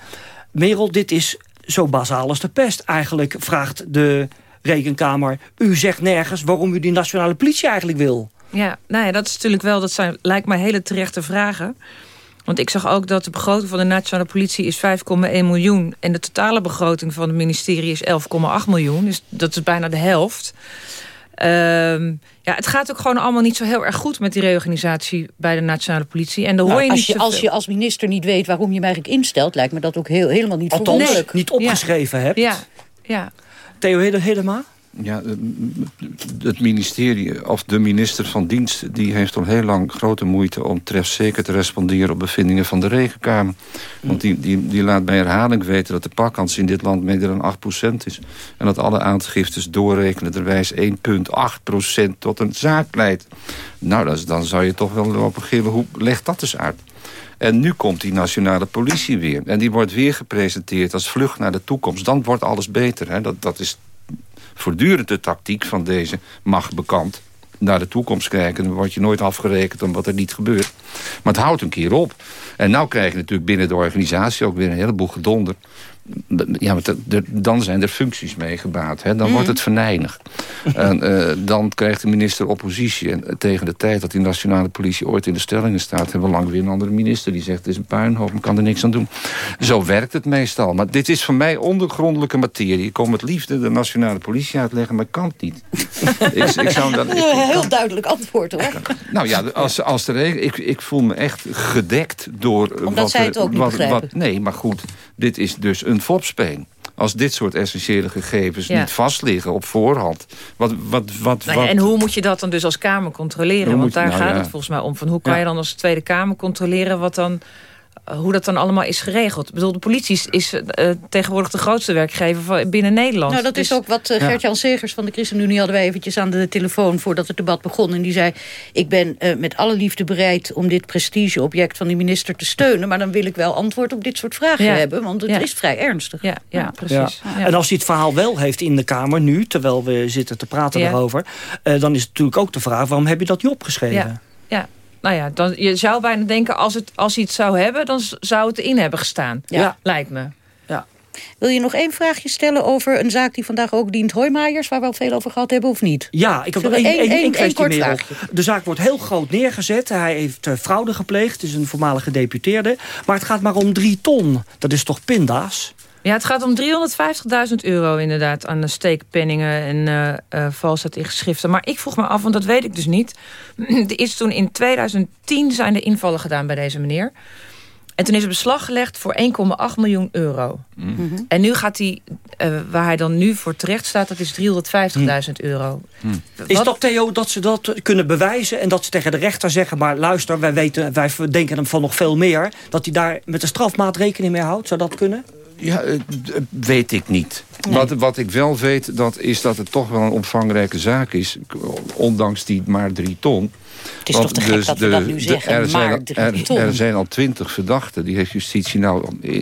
Speaker 3: Merel, dit is zo bazaal als de pest. Eigenlijk vraagt de rekenkamer, u zegt nergens waarom u die nationale politie eigenlijk wil.
Speaker 17: Ja, nou ja, dat is natuurlijk wel, dat zijn, lijkt mij hele terechte vragen. Want ik zag ook dat de begroting van de nationale politie is 5,1 miljoen. En de totale begroting van het ministerie is 11,8 miljoen. Dus dat is bijna de helft. Ehm, ja, het gaat ook gewoon allemaal niet zo heel erg goed met die reorganisatie bij de nationale politie. En dan hoor
Speaker 2: Nou,
Speaker 17: je
Speaker 2: als,
Speaker 17: niet
Speaker 2: je, als je als minister niet weet waarom je hem eigenlijk instelt... lijkt me dat ook heel, helemaal niet
Speaker 3: Althans, niet opgeschreven hebt.
Speaker 17: Ja, ja.
Speaker 3: Theo Hedema?
Speaker 18: Ja, eh, het ministerie of de minister van Dienst... die heeft al heel lang grote moeite om trefzeker te responderen... op bevindingen van de Rekenkamer. Want die, die, die laat bij herhaling weten dat de pakkans in dit land... meer dan 8% is. En dat alle aangiftes doorrekenenderwijs 1,8% tot een zaak leidt. Nou, dat dan zou je toch wel op een gele hoek... leg dat eens uit. En nu komt die nationale politie weer. En die wordt weer gepresenteerd als vlucht naar de toekomst. Dan wordt alles beter. Hè? Dat, dat is voortdurend de tactiek van deze macht bekend. Naar de toekomst kijken, dan word je nooit afgerekend om wat er niet gebeurt. Maar het houdt een keer op. En nou krijg je natuurlijk binnen de organisatie ook weer een heleboel gedonder. Ja, dan zijn er functies mee gebaat. Hè? Dan
Speaker 2: Mhm.
Speaker 18: wordt het venijnig. en eh, dan krijgt de minister oppositie. En tegen de tijd dat die nationale politie ooit in de stellingen staat... hebben we lang weer een andere minister die zegt... het is een puinhoop, ik kan er niks aan doen. Zo werkt het meestal. Maar dit is voor mij ondergrondelijke materie. Ik kom met liefde de nationale politie uitleggen, maar kan het niet. ik, ik zou ik-
Speaker 2: heel duidelijk antwoord hoor.
Speaker 18: nou ja, als, als de regen, ik, ik voel me echt gedekt door... eh,
Speaker 2: Omdat
Speaker 18: wat
Speaker 2: zij het ook niet
Speaker 18: wat, wat- Nee, maar goed, dit is dus een fopspeen. Als dit soort essentiële gegevens
Speaker 17: Ja.
Speaker 18: niet vastliggen op voorhand. Wat, wat, wat,
Speaker 17: Nou ja, en hoe moet je dat dan dus als Kamer controleren?
Speaker 18: Hoe
Speaker 17: Want
Speaker 18: je-
Speaker 17: daar
Speaker 18: nou
Speaker 17: gaat
Speaker 18: ja.
Speaker 17: het volgens mij om. Van hoe kan je dan als Tweede Kamer controleren wat dan, hoe dat dan allemaal is geregeld? Ik bedoel, de politie is, eh, tegenwoordig de grootste werkgever van, binnen Nederland.
Speaker 2: Nou, dat is
Speaker 17: Dus-
Speaker 2: ook wat eh,
Speaker 17: Ja.
Speaker 2: Gert-Jan Segers van de ChristenUnie... hadden wij eventjes aan de telefoon voordat het debat begon. En die zei, ik ben eh, met alle liefde bereid... om dit prestigeobject van de minister te steunen... maar dan wil ik wel antwoord op dit soort vragen
Speaker 17: Ja.
Speaker 2: hebben... want het
Speaker 17: Ja.
Speaker 2: is vrij ernstig.
Speaker 17: Ja, ja precies.
Speaker 3: En als hij het verhaal wel heeft in de Kamer nu, terwijl we zitten te praten
Speaker 17: Ja.
Speaker 3: daarover... eh, dan is het natuurlijk ook de vraag, waarom heb je dat niet opgeschreven?
Speaker 17: Ja, ja. Nou ja, dan, je zou bijna denken, als, het, als hij het zou hebben... dan zou het erin hebben gestaan.
Speaker 2: Ja.
Speaker 17: Lijkt me.
Speaker 2: Wil je nog één vraagje stellen over een zaak die vandaag ook dient Hoijmaijers... waar we al veel over gehad hebben, of niet?
Speaker 3: Ja, ik heb nog één, kwestie meer.
Speaker 2: vraagje?
Speaker 3: De zaak wordt heel groot neergezet. Hij heeft eh, fraude gepleegd. Het is een voormalige deputeerde. Maar het gaat maar om drie ton. Dat is toch pinda's?
Speaker 17: Ja, het gaat om 350.000 euro inderdaad aan de steekpenningen en eh eh valsheid in geschriften. Maar ik vroeg me af, want dat weet ik dus niet. Er is toen in 2010 zijn er invallen gedaan bij deze meneer. En toen is er beslag gelegd voor 1,8 miljoen euro. En nu gaat hij, eh, waar hij dan nu voor terecht staat, dat is 350.000 euro.
Speaker 3: Is
Speaker 17: Wat-
Speaker 3: dat, Theo, dat ze dat kunnen bewijzen... en dat ze tegen de rechter zeggen... maar luister, wij, weten, wij denken hem van nog veel meer... dat hij daar met de strafmaat rekening mee houdt? Zou dat kunnen?
Speaker 18: Ja, eh, d- weet ik niet. Wat, wat ik wel weet, dat is dat het toch wel een omvangrijke zaak is. Ondanks die maar drie ton.
Speaker 2: Het is toch te gek dat we dat nu zeggen,
Speaker 18: er, zijn
Speaker 2: maar
Speaker 18: al,
Speaker 2: drie ton.
Speaker 18: er zijn al twintig verdachten. Die heeft justitie nou eh,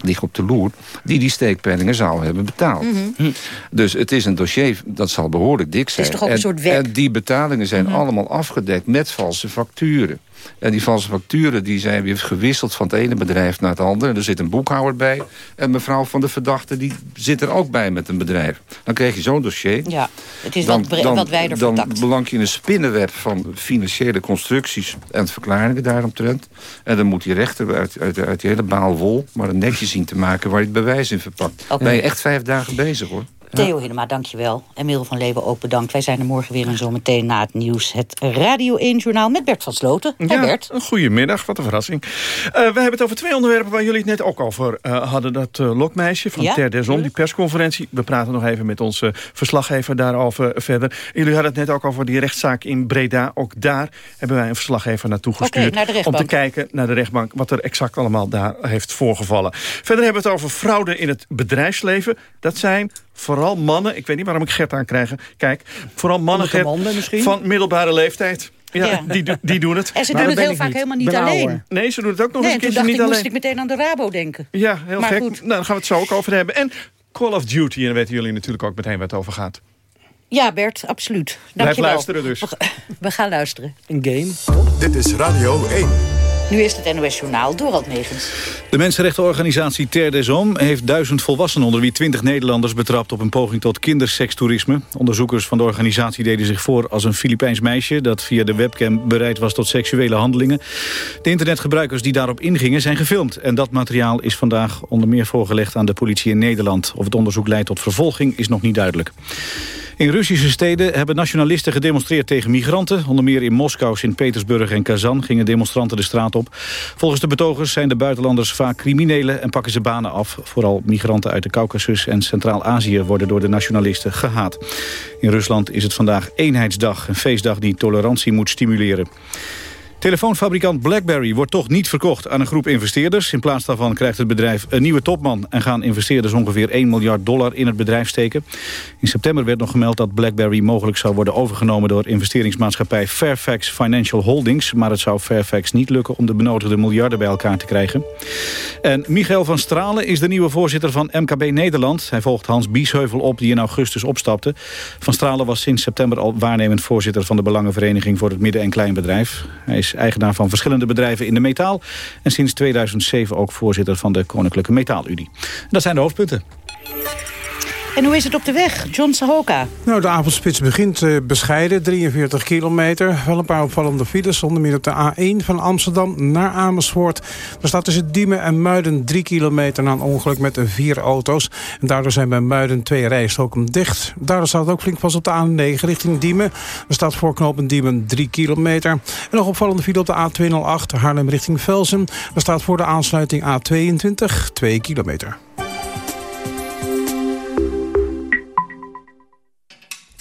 Speaker 18: ligt op de loer. Die die steekpenningen zou hebben betaald.
Speaker 2: Mhm.
Speaker 18: Dus het is een dossier dat zal behoorlijk dik zijn.
Speaker 2: toch ook een
Speaker 18: en,
Speaker 2: soort web?
Speaker 18: en die betalingen zijn
Speaker 2: Mhm.
Speaker 18: allemaal afgedekt met valse facturen. En die valse facturen die zijn weer gewisseld van het ene bedrijf naar het andere. Er zit een boekhouder bij. En mevrouw van de verdachte die zit er ook bij met een bedrijf. Dan krijg je zo'n dossier.
Speaker 2: Ja, het is wat, wat wijder
Speaker 18: Dan
Speaker 2: vertakt.
Speaker 18: beland je in een spinnenweb van financiële constructies en verklaringen daaromtrent. En dan moet die rechter uit, uit, uit die hele baal wol... maar een netje zien te maken waar je het bewijs in verpakt.
Speaker 2: Oké.
Speaker 18: Ben je echt vijf dagen bezig hoor.
Speaker 2: Theo Hiddema, dankjewel. En Merel van Leeuwen ook bedankt. Wij zijn er morgen weer en zometeen na het nieuws. Het Radio 1-journaal met Bert van Sloten.
Speaker 19: Ja,
Speaker 2: Bert.
Speaker 19: goedemiddag, wat een verrassing. Eh, we hebben het over twee onderwerpen waar jullie het net ook over eh, hadden. Dat eh, lokmeisje van
Speaker 2: Ja,
Speaker 19: Ter des Om, die persconferentie. We praten nog even met onze verslaggever daarover verder. Jullie hadden het net ook over die rechtszaak in Breda. Ook daar hebben wij een verslaggever naartoe gestuurd.
Speaker 2: naar
Speaker 19: om te kijken naar de rechtbank wat er exact allemaal daar heeft voorgevallen. Verder hebben we het over fraude in het bedrijfsleven. Dat zijn vooral mannen, ik weet niet waarom ik Gert aan krijg. Kijk, vooral mannen Gert, van middelbare leeftijd. Ja,
Speaker 2: Ja.
Speaker 19: Die, die doen het.
Speaker 2: En ze doen het heel vaak
Speaker 3: niet.
Speaker 2: helemaal niet alleen.
Speaker 19: Nee, ze doen het ook nog
Speaker 2: Nee,
Speaker 19: eens
Speaker 2: en
Speaker 19: een
Speaker 2: toen
Speaker 19: keertje
Speaker 2: dacht ik,
Speaker 19: niet
Speaker 2: moest ik meteen aan de Rabo denken.
Speaker 19: Ja, heel
Speaker 2: Maar
Speaker 19: gek.
Speaker 2: goed.
Speaker 19: Nou, daar gaan we het zo ook over hebben. En Call of Duty, en daar weten jullie natuurlijk ook meteen waar het over gaat.
Speaker 2: Ja, Bert, absoluut. Dank
Speaker 19: Blijf
Speaker 2: je wel.
Speaker 19: luisteren dus.
Speaker 2: We, we gaan luisteren.
Speaker 3: Een game.
Speaker 1: Dit is Radio 1.
Speaker 2: Nu is het NOS Journaal, Dorald Megens.
Speaker 4: De mensenrechtenorganisatie Ter des Om heeft duizend volwassenen... onder wie twintig Nederlanders betrapt op een poging tot kindersekstoerisme. Onderzoekers van de organisatie deden zich voor als een Filipijns meisje... dat via de webcam bereid was tot seksuele handelingen. De internetgebruikers die daarop ingingen zijn gefilmd. En dat materiaal is vandaag onder meer voorgelegd aan de politie in Nederland. Of het onderzoek leidt tot vervolging is nog niet duidelijk. In Russische steden hebben nationalisten gedemonstreerd tegen migranten. Onder meer in Moskou, Sint-Petersburg en Kazan gingen demonstranten de straat op. Volgens de betogers zijn de buitenlanders vaak criminelen en pakken ze banen af. Vooral migranten uit de Caucasus en Centraal-Azië worden door de nationalisten gehaat. In Rusland is het vandaag Eenheidsdag, een feestdag die tolerantie moet stimuleren. Telefoonfabrikant BlackBerry wordt toch niet verkocht aan een groep investeerders. In plaats daarvan krijgt het bedrijf een nieuwe topman... en gaan investeerders ongeveer 1 miljard dollar in het bedrijf steken. In september werd nog gemeld dat BlackBerry mogelijk zou worden overgenomen... door investeringsmaatschappij Fairfax Financial Holdings. Maar het zou Fairfax niet lukken om de benodigde miljarden bij elkaar te krijgen. En Michael van Stralen is de nieuwe voorzitter van MKB Nederland. Hij volgt Hans Biesheuvel op, die in augustus opstapte. Van Stralen was sinds september al waarnemend voorzitter... van de Belangenvereniging voor het Midden- en Kleinbedrijf. Hij is eigenaar van verschillende bedrijven in de metaal... en sinds 2007 ook voorzitter van de Koninklijke Metaalunie. Dat zijn de hoofdpunten.
Speaker 2: En hoe is het op de weg? John Sahoka.
Speaker 6: Nou, de avondspits begint eh, bescheiden, 43 kilometer. Wel een paar opvallende files, onder meer op de A1 van Amsterdam naar Amersfoort. Er staat tussen Diemen en Muiden 3 kilometer na een ongeluk met vier auto's. En daardoor zijn bij Muiden twee rijstroken dicht. Daardoor staat ook flink vast op de A9 richting Diemen. Er staat voor knooppunt Diemen 3 kilometer. En nog opvallende file op de A208 Haarlem richting Velsen. Er staat voor de aansluiting A22 2 kilometer.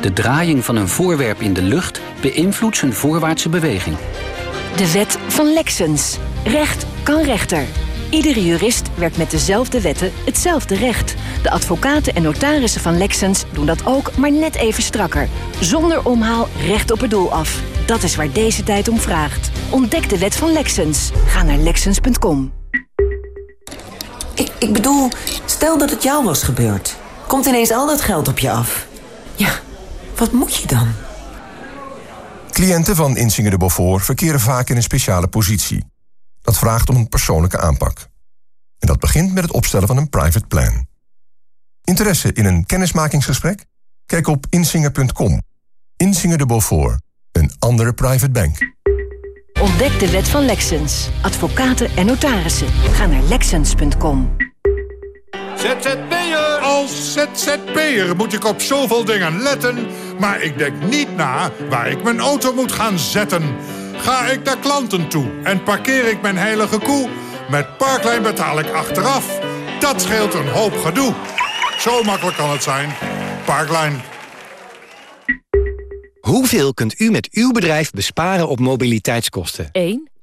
Speaker 20: De draaiing van een voorwerp in de lucht beïnvloedt zijn voorwaartse beweging.
Speaker 21: De wet van Lexens. Recht kan rechter. Iedere jurist werkt met dezelfde wetten hetzelfde recht. De advocaten en notarissen van Lexens doen dat ook, maar net even strakker. Zonder omhaal recht op het doel af. Dat is waar deze tijd om vraagt. Ontdek de wet van Lexens. Ga naar lexens.com.
Speaker 22: Ik, ik bedoel, stel dat het jou was gebeurd. Komt ineens al dat geld op je af. Ja, wat moet je dan?
Speaker 23: Cliënten van Insinger de Beaufort verkeren vaak in een speciale positie. Dat vraagt om een persoonlijke aanpak. En dat begint met het opstellen van een private plan. Interesse in een kennismakingsgesprek? Kijk op insinger.com. Insinger de Beaufort, een andere private bank.
Speaker 21: Ontdek de wet van Lexens. Advocaten en notarissen. Ga naar lexens.com.
Speaker 24: ZZP'er! Als ZZP'er moet ik op zoveel dingen letten... maar ik denk niet na waar ik mijn auto moet gaan zetten. Ga ik naar klanten toe en parkeer ik mijn heilige koe... met Parklijn betaal ik achteraf. Dat scheelt een hoop gedoe. Zo makkelijk kan het zijn. Parklijn.
Speaker 25: Hoeveel kunt u met uw bedrijf besparen op mobiliteitskosten?
Speaker 26: 1.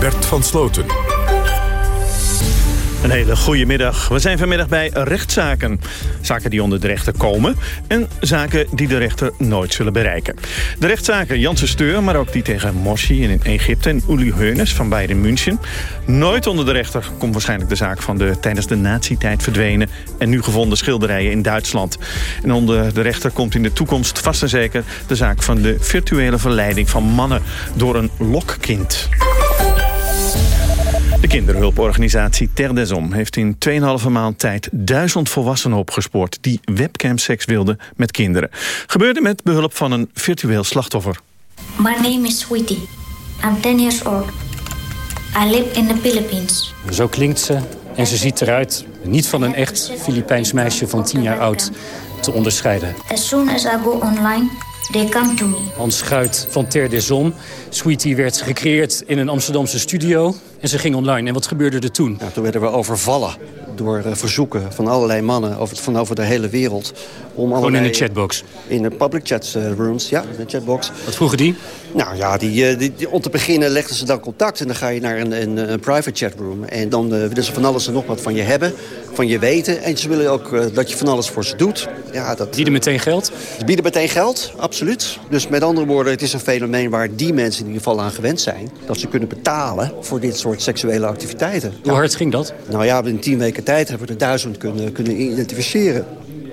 Speaker 1: Bert van Sloten.
Speaker 19: Een hele goede middag. We zijn vanmiddag bij rechtszaken. Zaken die onder de rechter komen en zaken die de rechter nooit zullen bereiken. De rechtszaken Janssen Steur, maar ook die tegen Morsi in Egypte... en Uli Heunes van Bayern München. Nooit onder de rechter komt waarschijnlijk de zaak van de tijdens de nazi-tijd verdwenen... en nu gevonden schilderijen in Duitsland. En onder de rechter komt in de toekomst vast en zeker... de zaak van de virtuele verleiding van mannen door een lokkind. De kinderhulporganisatie Ter des Om heeft in 2,5 maand tijd duizend volwassenen opgespoord die webcamseks wilden met kinderen. Gebeurde met behulp van een virtueel slachtoffer.
Speaker 27: My name is Sweetie. I'm 10 years old. I live in the Philippines.
Speaker 28: Zo klinkt ze en ze ziet eruit niet van een echt Filipijns meisje van 10 jaar oud te onderscheiden.
Speaker 27: As soon as I go online, they come to me.
Speaker 28: Hans Schuit van Ter des Om. Sweetie werd gecreëerd in een Amsterdamse studio en ze ging online. En wat gebeurde er toen?
Speaker 29: toen werden we overvallen door uh, verzoeken van allerlei mannen over, van over de hele wereld. Om
Speaker 28: Gewoon
Speaker 29: allerlei,
Speaker 28: in de chatbox?
Speaker 29: In de public chat uh, rooms, ja, in de chatbox.
Speaker 28: Wat vroegen die?
Speaker 29: Nou ja, die, uh, die, die, om te beginnen legden ze dan contact en dan ga je naar een, een, een private chatroom. En dan willen ze van alles en nog wat van je hebben, van je weten. En ze willen ook dat je van alles voor ze doet. Ja, dat,
Speaker 28: bieden meteen geld?
Speaker 29: Ze bieden meteen geld, absoluut. Dus met andere woorden, het is een fenomeen waar die mensen in ieder geval aan gewend zijn. Dat ze kunnen betalen voor dit soort seksuele activiteiten.
Speaker 28: Hoe hard ging dat?
Speaker 29: Nou ja, in tien weken tijd hebben we er duizend kunnen, kunnen identificeren.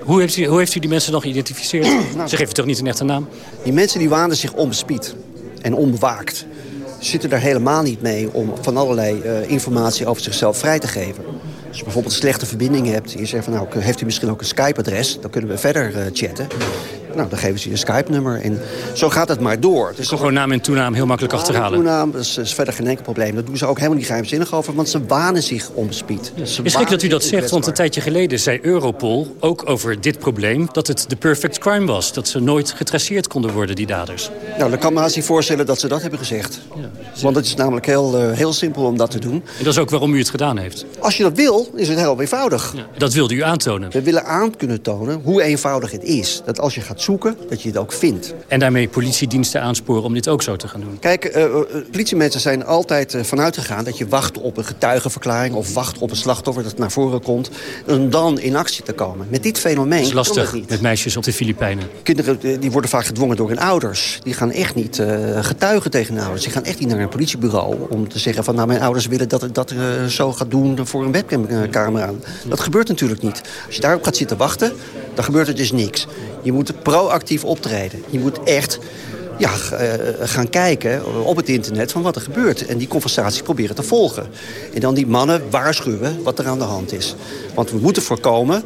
Speaker 28: Hoe heeft, u, hoe heeft u die mensen dan geïdentificeerd? nou, Ze geven toch niet een echte naam?
Speaker 29: Die mensen die waanden zich onbespied en onbewaakt. Zitten er helemaal niet mee om van allerlei uh, informatie over zichzelf vrij te geven. Als je bijvoorbeeld slechte verbinding hebt... je zegt van nou, heeft u misschien ook een Skype-adres... dan kunnen we verder uh, chatten. Nou, dan geven ze je een Skype-nummer. En zo gaat het maar door.
Speaker 28: Het is toch gewoon naam en toenaam heel makkelijk achterhalen?
Speaker 29: toenaam, dat is, is, verder geen enkel probleem. Dat doen ze ook helemaal niet geheimzinnig over, want ze wanen zich onbespied.
Speaker 28: Is gek dat u dat zegt, want een tijdje geleden zei Europol... ook over dit probleem, dat het de perfect crime was. Dat ze nooit getraceerd konden worden, die daders.
Speaker 29: Nou, dan kan me haast niet voorstellen dat ze dat hebben gezegd. Ja. Want het is namelijk heel, uh, heel simpel om dat te doen.
Speaker 28: En dat is ook waarom u het gedaan heeft?
Speaker 29: Als je dat wil, is het heel eenvoudig.
Speaker 28: Ja, dat wilde u aantonen?
Speaker 29: We willen aan kunnen tonen hoe eenvoudig het is. Dat als je gaat zoeken, dat je het ook vindt.
Speaker 28: En daarmee politiediensten aansporen om dit ook zo te gaan doen?
Speaker 29: Kijk, uh, politiemensen zijn altijd uh, vanuit gegaan dat je wacht op een getuigenverklaring... of wacht op een slachtoffer dat naar voren komt... en dan in actie te komen. Met dit fenomeen
Speaker 28: Dat is lastig met meisjes op de Filipijnen.
Speaker 29: Kinderen die worden vaak gedwongen door hun ouders. Die gaan echt niet getuigen tegen hun ouders. Die gaan echt niet naar een politiebureau om te zeggen van... nou, mijn ouders willen dat ik dat zo ga doen voor een webcamcamera. Dat gebeurt natuurlijk niet. Als je daarop gaat zitten wachten, dan gebeurt er dus niks. Je moet proactief optreden. Je moet echt ja, gaan kijken op het internet van wat er gebeurt. En die conversatie proberen te volgen. En dan die mannen waarschuwen wat er aan de hand is. Want we moeten voorkomen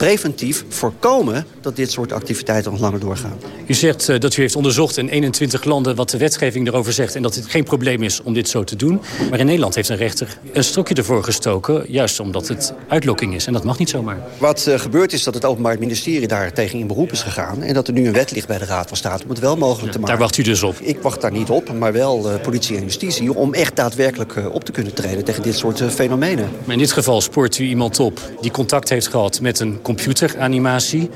Speaker 29: preventief voorkomen dat dit soort activiteiten nog langer doorgaan.
Speaker 28: U zegt uh, dat u heeft onderzocht in 21 landen wat de wetgeving erover zegt... en dat het geen probleem is om dit zo te doen. Maar in Nederland heeft een rechter een stokje ervoor gestoken... juist omdat het uitlokking is. En dat mag niet zomaar.
Speaker 29: Wat uh, gebeurt is dat het Openbaar Ministerie daar tegen in beroep is gegaan... en dat er nu een wet ligt bij de Raad van State om het wel mogelijk ja, te maken.
Speaker 28: Daar wacht u dus op?
Speaker 29: Ik wacht daar niet op, maar wel uh, politie en justitie... om echt daadwerkelijk op te kunnen treden tegen dit soort fenomenen.
Speaker 28: Maar in dit geval spoort u iemand op die contact heeft gehad met een computeranimatie.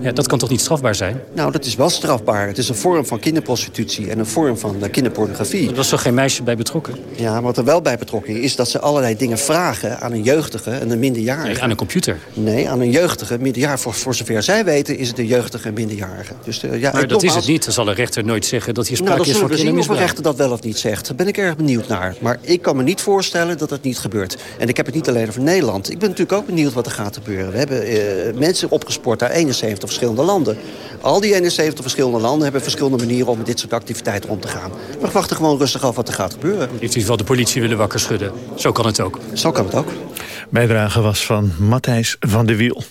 Speaker 28: Ja, dat kan toch niet strafbaar zijn?
Speaker 29: Nou, dat is wel strafbaar. Het is een vorm van kinderprostitutie en een vorm van uh, kinderpornografie.
Speaker 28: Er was toch geen meisje bij betrokken?
Speaker 29: Ja, maar wat er wel bij betrokken is dat ze allerlei dingen vragen aan een jeugdige en een minderjarige.
Speaker 28: Nee, aan een computer?
Speaker 29: Nee, aan een jeugdige minderjarige. Voor, voor zover zij weten is het een jeugdige en minderjarige. Dus, uh, ja,
Speaker 28: maar dat is het niet. Dan zal een rechter nooit zeggen dat hier sprake
Speaker 29: nou,
Speaker 28: is van
Speaker 29: kindermisbruik. Nou,
Speaker 28: kindermisbruik.
Speaker 29: of een rechter dat wel of niet zegt. Daar ben ik erg benieuwd naar. Maar ik kan me niet voorstellen dat het niet gebeurt. En ik heb het niet alleen over Nederland. Ik ben natuurlijk ook benieuwd wat er gaat gebeuren. We hebben uh, mensen opgespoord uit 71 verschillende landen. Al die 71 verschillende landen hebben verschillende manieren om met dit soort activiteiten om te gaan. Maar we wachten gewoon rustig af wat er gaat gebeuren.
Speaker 28: Heeft u in ieder geval de politie willen wakker schudden? Zo kan het ook.
Speaker 29: Zo kan het ook.
Speaker 19: Bijdrage was van Matthijs van de Wiel.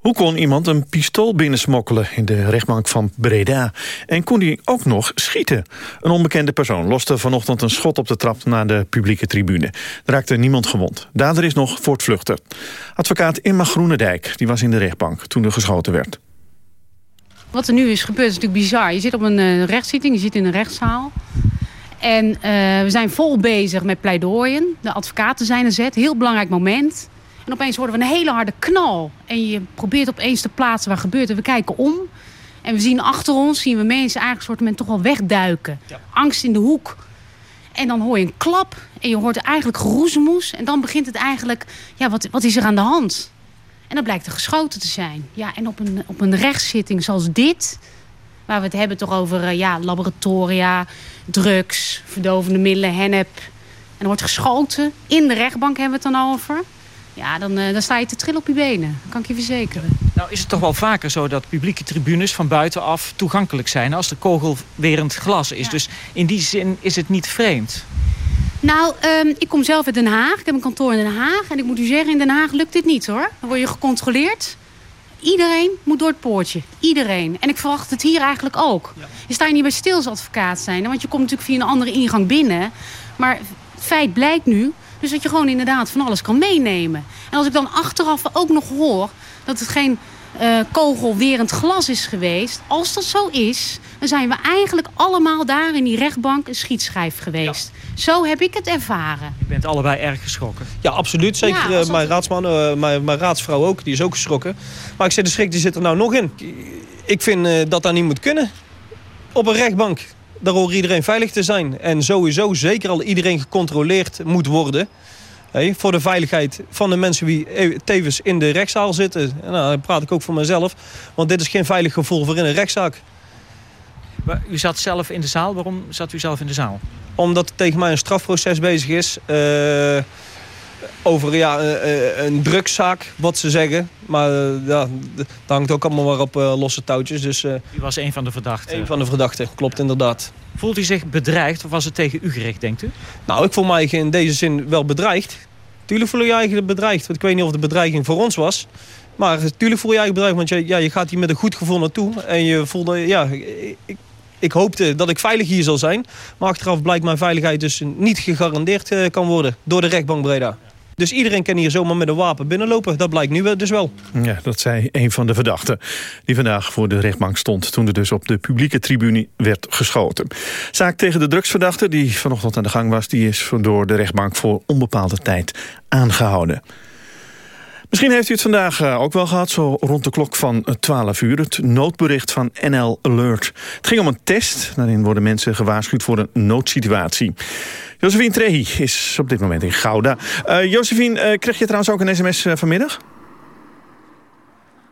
Speaker 19: Hoe kon iemand een pistool binnensmokkelen in de rechtbank van Breda? En kon hij ook nog schieten? Een onbekende persoon loste vanochtend een schot op de trap naar de publieke tribune. Er raakte niemand gewond. Dader is nog voortvluchten. Advocaat Emma Groenendijk die was in de rechtbank toen er geschoten werd.
Speaker 30: Wat er nu is gebeurd is natuurlijk bizar. Je zit op een uh, rechtszitting, je zit in een rechtszaal. En uh, we zijn vol bezig met pleidooien. De advocaten zijn er zet. Heel belangrijk moment. En opeens horen we een hele harde knal. En je probeert opeens te plaatsen waar gebeurt. En we kijken om. En we zien achter ons zien we mensen eigenlijk soort moment toch wel wegduiken. Angst in de hoek. En dan hoor je een klap. En je hoort eigenlijk geroezemoes. En dan begint het eigenlijk... Ja, wat, wat is er aan de hand? En dan blijkt er geschoten te zijn. Ja, en op een, op een rechtszitting zoals dit... waar we het hebben toch over uh, ja, laboratoria, drugs, verdovende middelen, hennep. En er wordt geschoten. In de rechtbank hebben we het dan over. Ja, dan, uh, dan sta je te trillen op je benen. Kan ik je verzekeren.
Speaker 31: Nou is het toch wel vaker zo dat publieke tribunes van buitenaf toegankelijk zijn... als de kogelwerend glas is. Dus in die zin is het niet vreemd.
Speaker 30: Nou, um, ik kom zelf uit Den Haag. Ik heb een kantoor in Den Haag. En ik moet u zeggen, in Den Haag lukt dit niet hoor. Dan word je gecontroleerd. Iedereen moet door het poortje. Iedereen. En ik verwacht het hier eigenlijk ook. Ja. Je staat niet bij stil als advocaat zijn. Want je komt natuurlijk via een andere ingang binnen. Maar het feit blijkt nu dus dat je gewoon inderdaad van alles kan meenemen. En als ik dan achteraf ook nog hoor dat het geen uh, kogelwerend glas is geweest. Als dat zo is, dan zijn we eigenlijk allemaal daar in die rechtbank een schietschijf geweest. Ja. Zo heb ik het ervaren.
Speaker 31: Je bent allebei erg geschrokken.
Speaker 32: Ja, absoluut. Zeker ja, uh, mijn raadsman, uh, mijn, mijn, raadsvrouw ook. Die is ook geschrokken. Maar ik zeg, de schrik die zit er nou nog in. Ik vind dat dat niet moet kunnen. Op een rechtbank daar hoort iedereen veilig te zijn. En sowieso zeker al iedereen gecontroleerd moet worden. Hey, voor de veiligheid van de mensen die e- tevens in de rechtszaal zitten. Nou, dan praat ik ook voor mezelf. Want dit is geen veilig gevoel voor in een rechtszaak.
Speaker 31: Maar u zat zelf in de zaal. Waarom zat u zelf in de zaal?
Speaker 32: Omdat tegen mij een strafproces bezig is. Uh, over ja, uh, een drugszaak, wat ze zeggen. Maar uh, ja, dat hangt ook allemaal maar op losse touwtjes. Dus,
Speaker 31: u was een van de verdachten?
Speaker 32: Een van de verdachten, klopt inderdaad.
Speaker 31: Voelt u zich bedreigd of was het tegen u gericht, denkt u?
Speaker 32: Nou, ik voel mij in deze zin wel bedreigd. Tuurlijk voel je eigenlijk bedreigd. Want ik weet niet of de bedreiging voor ons was. Maar tuurlijk voel je eigenlijk bedreigd. Want je, ja, je gaat hier met een goed gevoel naartoe. En je voelde, ja, ik, ik hoopte dat ik veilig hier zal zijn. Maar achteraf blijkt mijn veiligheid dus niet gegarandeerd kan worden door de rechtbank Breda. Dus iedereen kan hier zomaar met een wapen binnenlopen. Dat blijkt nu dus wel.
Speaker 19: Ja, dat zei een van de verdachten. Die vandaag voor de rechtbank stond toen er dus op de publieke tribune werd geschoten. Zaak tegen de drugsverdachte die vanochtend aan de gang was... die is door de rechtbank voor onbepaalde tijd aangehouden. Misschien heeft u het vandaag eh, ook wel gehad, zo rond de klok van 12 uur. Het noodbericht van NL Alert. Het ging om een test. Daarin worden mensen gewaarschuwd voor een noodsituatie. Josephine Trehi is op dit moment in Gouda. Uh, Josephine, kreeg je trouwens ook een sms vanmiddag?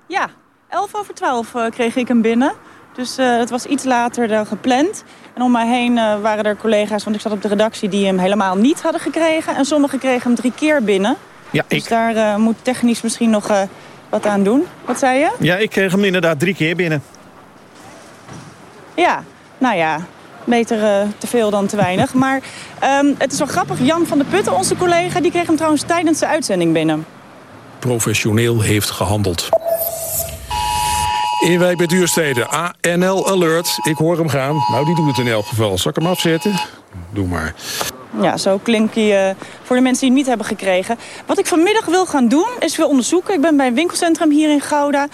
Speaker 33: Ja, 11 over 12 kreeg ik hem binnen. Dus het was iets later dan gepland. En om mij heen waren er collega's, want ik zat op de redactie... die hem helemaal niet hadden gekregen. En sommigen kregen hem drie keer binnen.
Speaker 19: Ja,
Speaker 33: dus daar moet technisch misschien nog wat aan doen. Wat zei je?
Speaker 19: Ja, ik kreeg hem inderdaad drie keer binnen.
Speaker 33: Ja, nou ja, Beter uh, te veel dan te weinig. Maar um, het is wel grappig. Jan van der Putten, onze collega, die kreeg hem trouwens tijdens de uitzending binnen.
Speaker 34: Professioneel heeft gehandeld. Inwijk bij Duurstede. ANL Alert. Ik hoor hem gaan. Nou, die doet het in elk geval. Zal ik hem afzetten? Doe maar.
Speaker 33: Ja, zo klinkt uh, voor de mensen die het niet hebben gekregen. Wat ik vanmiddag wil gaan doen, is veel onderzoeken. Ik ben bij een winkelcentrum hier in Gouda.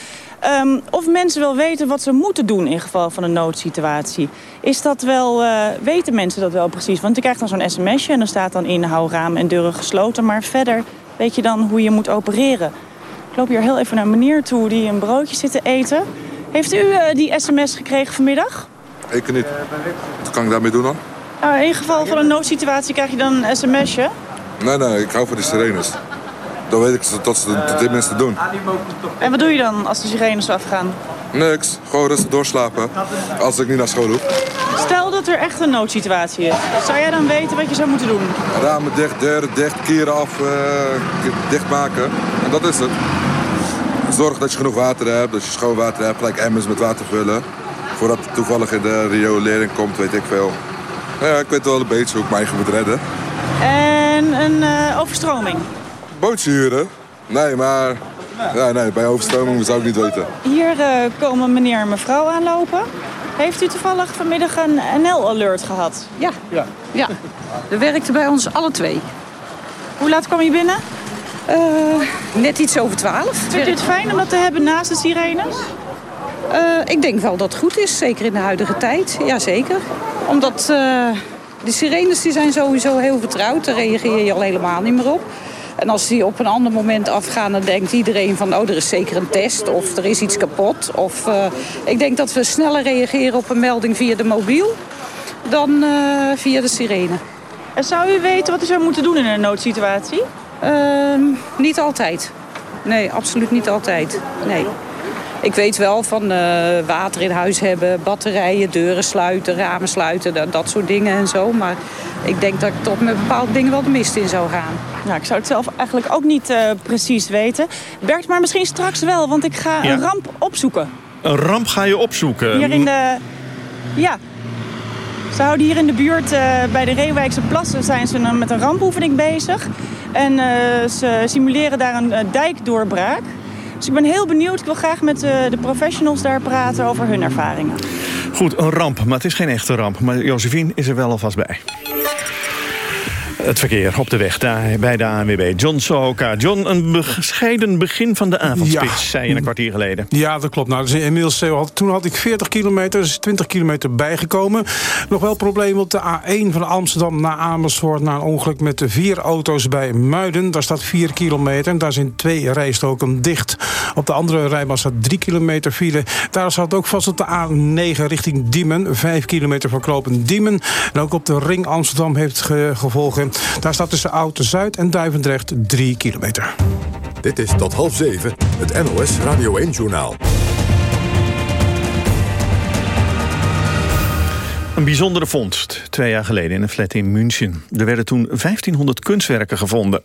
Speaker 33: Um, of mensen wel weten wat ze moeten doen in geval van een noodsituatie. Is dat wel, uh, weten mensen dat wel precies? Want je krijgt dan zo'n sms'je en er staat dan in hou en deuren gesloten. Maar verder weet je dan hoe je moet opereren. Ik loop hier heel even naar een meneer toe die een broodje zit te eten. Heeft u uh, die sms gekregen vanmiddag?
Speaker 25: Ik niet. Wat kan ik daarmee doen dan?
Speaker 33: Uh, in geval van een noodsituatie krijg je dan een sms'je?
Speaker 25: Nee, nee, ik hou van de sirenes. Dan weet ik dat ze het tenminste doen.
Speaker 33: En wat doe je dan als de sirenes afgaan?
Speaker 25: Niks, gewoon rustig doorslapen. Als ik niet naar school hoef.
Speaker 33: Stel dat er echt een noodsituatie is. Zou jij dan weten wat je zou moeten doen?
Speaker 25: Ramen dicht, deuren dicht, kieren af, uh, dicht maken. En dat is het. Zorg dat je genoeg water hebt, dat je schoon water hebt. Gelijk emmers met water vullen. Voordat het toevallig in de riolering komt, weet ik veel. Nou ja, ik weet wel een beetje hoe ik mijn eigen moet redden.
Speaker 33: En een uh, overstroming?
Speaker 25: Bootje huren? Nee, maar Ja, nee, bij overstroming zou ik niet weten.
Speaker 33: Hier uh, komen meneer en mevrouw aanlopen. Heeft u toevallig vanmiddag een NL-alert gehad?
Speaker 2: Ja. ja. ja. We werkten bij ons alle twee.
Speaker 33: Hoe laat kwam je binnen?
Speaker 2: Uh, net iets over twaalf.
Speaker 33: Vindt u het fijn om dat te hebben naast de sirenes?
Speaker 2: Uh, ik denk wel dat het goed is, zeker in de huidige tijd. Jazeker. Omdat uh, de sirenes die zijn sowieso heel vertrouwd. Daar reageer je al helemaal niet meer op. En als die op een ander moment afgaan, dan denkt iedereen van... oh, er is zeker een test of er is iets kapot. Of, uh, ik denk dat we sneller reageren op een melding via de mobiel... dan via de sirene.
Speaker 33: En zou u weten wat u zou moeten doen in een noodsituatie?
Speaker 2: Uh, niet altijd. Nee, absoluut niet altijd. Nee. Ik weet wel van uh, water in huis hebben, batterijen, deuren sluiten, ramen sluiten, dat, dat, soort dingen en zo. Maar ik denk dat ik toch met bepaalde dingen wel de mist in zou gaan.
Speaker 33: Ja, ik zou het zelf eigenlijk ook niet uh, precies weten. Bert, maar misschien straks wel, want ik ga ja. een ramp opzoeken.
Speaker 19: Een ramp ga je opzoeken?
Speaker 33: Hier in de... Ja. Ze houden hier in de buurt uh, bij de Reewijkse plassen zijn ze met een rampoefening bezig. En ze simuleren daar een dijkdoorbraak. Dus ik ben heel benieuwd. Ik wil graag met de, de professionals daar praten over hun ervaringen.
Speaker 19: Goed, een ramp, maar het is geen echte ramp. Maar Josephine is er wel alvast bij. Het verkeer op de weg daar bij de ANWB. John Sohoka. John, een bescheiden begin van de avondspits, ja. zei je een kwartier geleden.
Speaker 6: Ja, dat klopt. Nou, dus inmiddels, toen had ik 40 kilometer, dus 20 kilometer bijgekomen. Nog wel problemen op de A1 van Amsterdam naar Amersfoort... na een ongeluk met de vier auto's bij Muiden. Daar staat 4 kilometer en daar zijn twee rijstroken dicht. Op de andere rijbaan staat 3 kilometer file. Daar staat ook vast op de A9 richting Diemen. 5 kilometer verklopen Diemen. En ook op de ring Amsterdam heeft ge gevolgen. Daar staat tussen Oud-Zuid en Duivendrecht 3 kilometer.
Speaker 1: Dit is tot half zeven het NOS Radio 1-journaal.
Speaker 19: Een bijzondere vondst, twee jaar geleden in een flat in München. Er werden toen 1500 kunstwerken gevonden.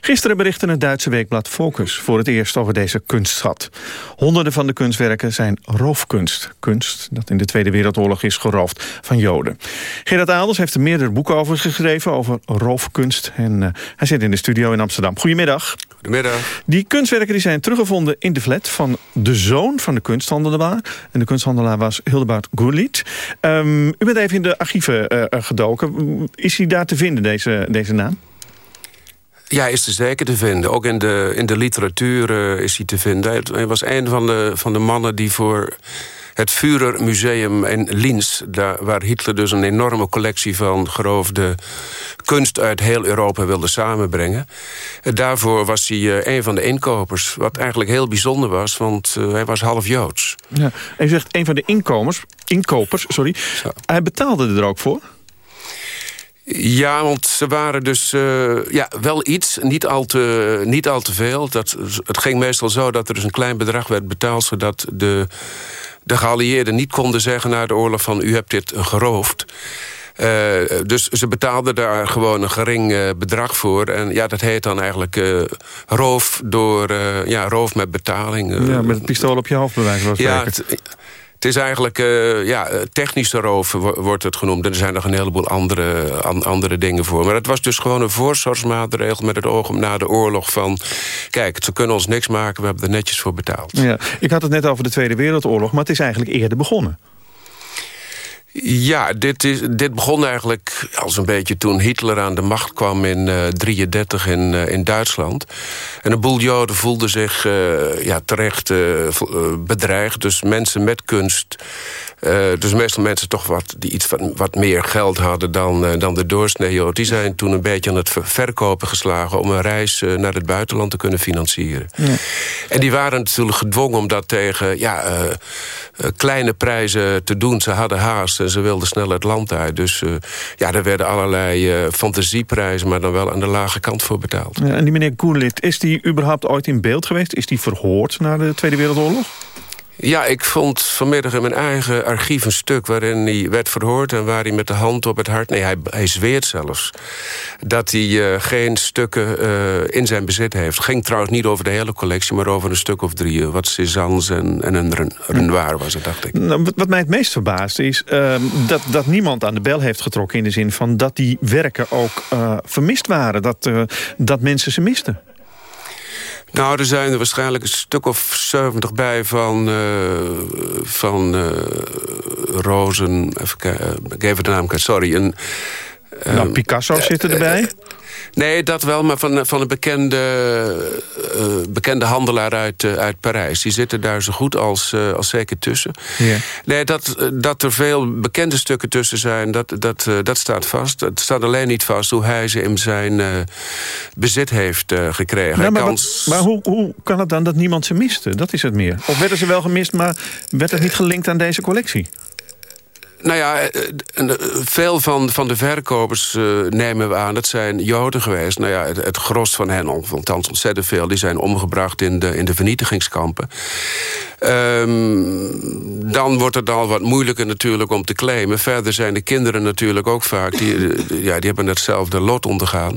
Speaker 19: Gisteren berichtte het Duitse weekblad Focus voor het eerst over deze kunstschat. Honderden van de kunstwerken zijn roofkunst. Kunst dat in de Tweede Wereldoorlog is geroofd van Joden. Gerard Aalders heeft er meerdere boeken over geschreven over roofkunst. En uh, hij zit in de studio in Amsterdam. Goedemiddag.
Speaker 35: Goedemiddag.
Speaker 19: Die kunstwerken die zijn teruggevonden in de flat van de zoon van de kunsthandelaar. En de kunsthandelaar was Hildebard Gurliet. Um, u bent even in de archieven uh, gedoken. Is hij daar te vinden, deze, deze naam?
Speaker 35: Ja, is er zeker te vinden. Ook in de, in de literatuur uh, is hij te vinden. Hij was een van de, van de mannen die voor het Führer Museum in Linz... Daar, waar Hitler dus een enorme collectie van geroofde kunst... uit heel Europa wilde samenbrengen. Daarvoor was hij uh, een van de inkopers. Wat eigenlijk heel bijzonder was, want uh, hij was half Joods.
Speaker 19: Ja. En u zegt een van de inkomers, inkopers, sorry. Zo. Hij betaalde er ook voor?
Speaker 35: Ja, want ze waren dus uh, ja, wel iets, niet al te, niet al te veel. Dat, het ging meestal zo dat er dus een klein bedrag werd betaald... zodat de, de geallieerden niet konden zeggen na de oorlog van... u hebt dit geroofd. Uh, dus ze betaalden daar gewoon een gering uh, bedrag voor. En ja, dat heet dan eigenlijk uh, roof door ja, roof met betaling.
Speaker 19: ja, met het pistool op je hoofd bij wijze van
Speaker 35: Ja, het is eigenlijk uh, ja, technische roof wordt het genoemd. En er zijn nog een heleboel andere, an, andere dingen voor. Maar het was dus gewoon een voorzorgsmaatregel met het oog om na de oorlog van... kijk, ze kunnen ons niks maken, we hebben er netjes voor betaald.
Speaker 19: Ja, ik had het net over de Tweede Wereldoorlog, maar het is eigenlijk eerder begonnen.
Speaker 35: Ja, dit, is, dit begon eigenlijk als een beetje toen Hitler aan de macht kwam in 1933 uh, in, uh, in Duitsland. En een boel Joden voelden zich uh, ja, terecht bedreigd. Dus mensen met kunst dus meestal mensen toch wat, die iets wat, wat meer geld hadden dan, dan de doorsnee Die zijn toen een beetje aan het verkopen geslagen... om een reis naar het buitenland te kunnen financieren. Ja. En die waren natuurlijk gedwongen om dat tegen ja, kleine prijzen te doen. Ze hadden haast en ze wilden snel het land uit. Dus ja, er werden allerlei fantasieprijzen... maar dan wel aan de lage kant voor betaald.
Speaker 19: Ja, en die meneer Koenlit, is die überhaupt ooit in beeld geweest? Is die verhoord na de Tweede Wereldoorlog?
Speaker 35: Ja, ik vond vanmiddag in mijn eigen archief een stuk... waarin hij werd verhoord en waar hij met de hand op het hart... nee, hij, hij zweert zelfs dat hij uh, geen stukken uh, in zijn bezit heeft. Ging trouwens niet over de hele collectie... maar over een stuk of drie. Wat Cézannes en, en een Renoir was het, dacht ik.
Speaker 19: Nou, wat mij het meest verbaast is uh, dat, dat niemand aan de bel heeft getrokken... in de zin van dat die werken ook vermist waren. Dat, dat mensen ze misten.
Speaker 35: Nou, er zijn er waarschijnlijk een stuk of 70 bij van, uh, van uh, Rozen... Even kijken, ik even de naam sorry. Een,
Speaker 19: nou, Picasso zit erbij.
Speaker 35: Nee, dat wel, maar van, van een bekende, uh, bekende handelaar uit, uit Parijs. Die zitten daar zo goed als, als zeker tussen. Nee, dat, dat er veel bekende stukken tussen zijn, dat, dat, dat staat vast. Het staat alleen niet vast hoe hij ze in zijn bezit heeft gekregen.
Speaker 19: Maar, wat, maar hoe, hoe kan het dan dat niemand ze miste? Dat is het meer. Of werden ze wel gemist, maar werd het niet gelinkt aan deze collectie?
Speaker 35: Nou ja, veel van, van de verkopers nemen we aan... dat zijn Joden geweest. Nou ja, het, het gros van hen, althans ontzettend veel... die zijn omgebracht in de, in de vernietigingskampen. Um, dan wordt het al wat moeilijker natuurlijk om te claimen. Verder zijn de kinderen natuurlijk ook vaak... die, ja, die hebben hetzelfde lot ondergaan.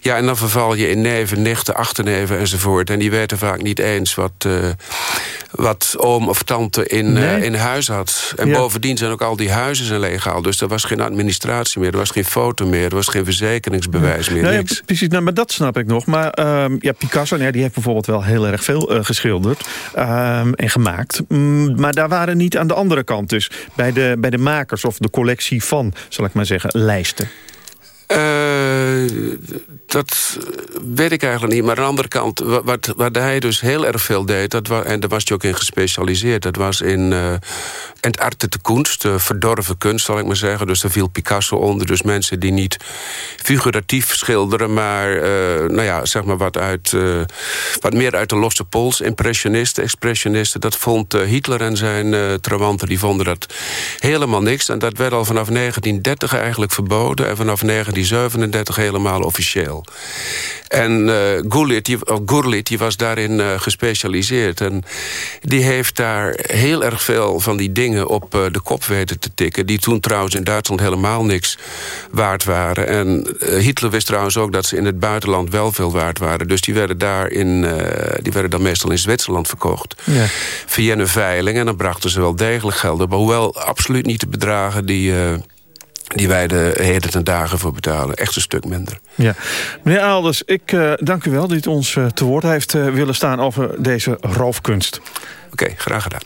Speaker 35: Ja, en dan verval je in neven, nichten, achterneven enzovoort. En die weten vaak niet eens wat, uh, wat oom of tante in, nee. uh, in huis had. En ja. bovendien zijn ook al die huizen zijn legaal. Dus er was geen administratie meer, er was geen foto meer... er was geen verzekeringsbewijs meer,
Speaker 19: nou,
Speaker 35: niks.
Speaker 19: Ja, precies, nou, maar dat snap ik nog. Maar um, ja, Picasso nee, die heeft bijvoorbeeld wel heel erg veel uh, geschilderd... Um, en gemaakt. Mm, maar daar waren niet aan de andere kant dus... bij de, bij de makers of de collectie van, zal ik maar zeggen, lijsten.
Speaker 35: Uh, dat weet ik eigenlijk niet. Maar aan de andere kant, wat, wat hij dus heel erg veel deed... Dat en daar was hij ook in gespecialiseerd... dat was in, uh, arte de kunst, verdorven kunst, zal ik maar zeggen. Dus daar viel Picasso onder. Dus mensen die niet figuratief schilderen... maar, uh, nou ja, zeg maar wat, uit, wat meer uit de losse pols. Impressionisten, expressionisten. Dat vond Hitler en zijn trawanten, die vonden dat helemaal niks. En dat werd al vanaf 1930 eigenlijk verboden. En vanaf 1937 helemaal officieel. En uh, Gurlit, die, Gurlit, die was daarin uh, gespecialiseerd. En die heeft daar heel erg veel van die dingen op uh, de kop weten te tikken... die toen trouwens in Duitsland helemaal niks waard waren. En Hitler wist trouwens ook dat ze in het buitenland wel veel waard waren. Dus die werden, daar in, die werden dan meestal in Zwitserland verkocht.
Speaker 19: Ja.
Speaker 35: Via een veiling. En dan brachten ze wel degelijk geld op. Hoewel absoluut niet de bedragen die die wij de heden ten dagen voor betalen. Echt een stuk minder.
Speaker 19: Ja. Meneer Aalders, ik uh, dank u wel dat u ons uh, te woord heeft uh, willen staan over deze roofkunst.
Speaker 35: Oké, okay, graag gedaan.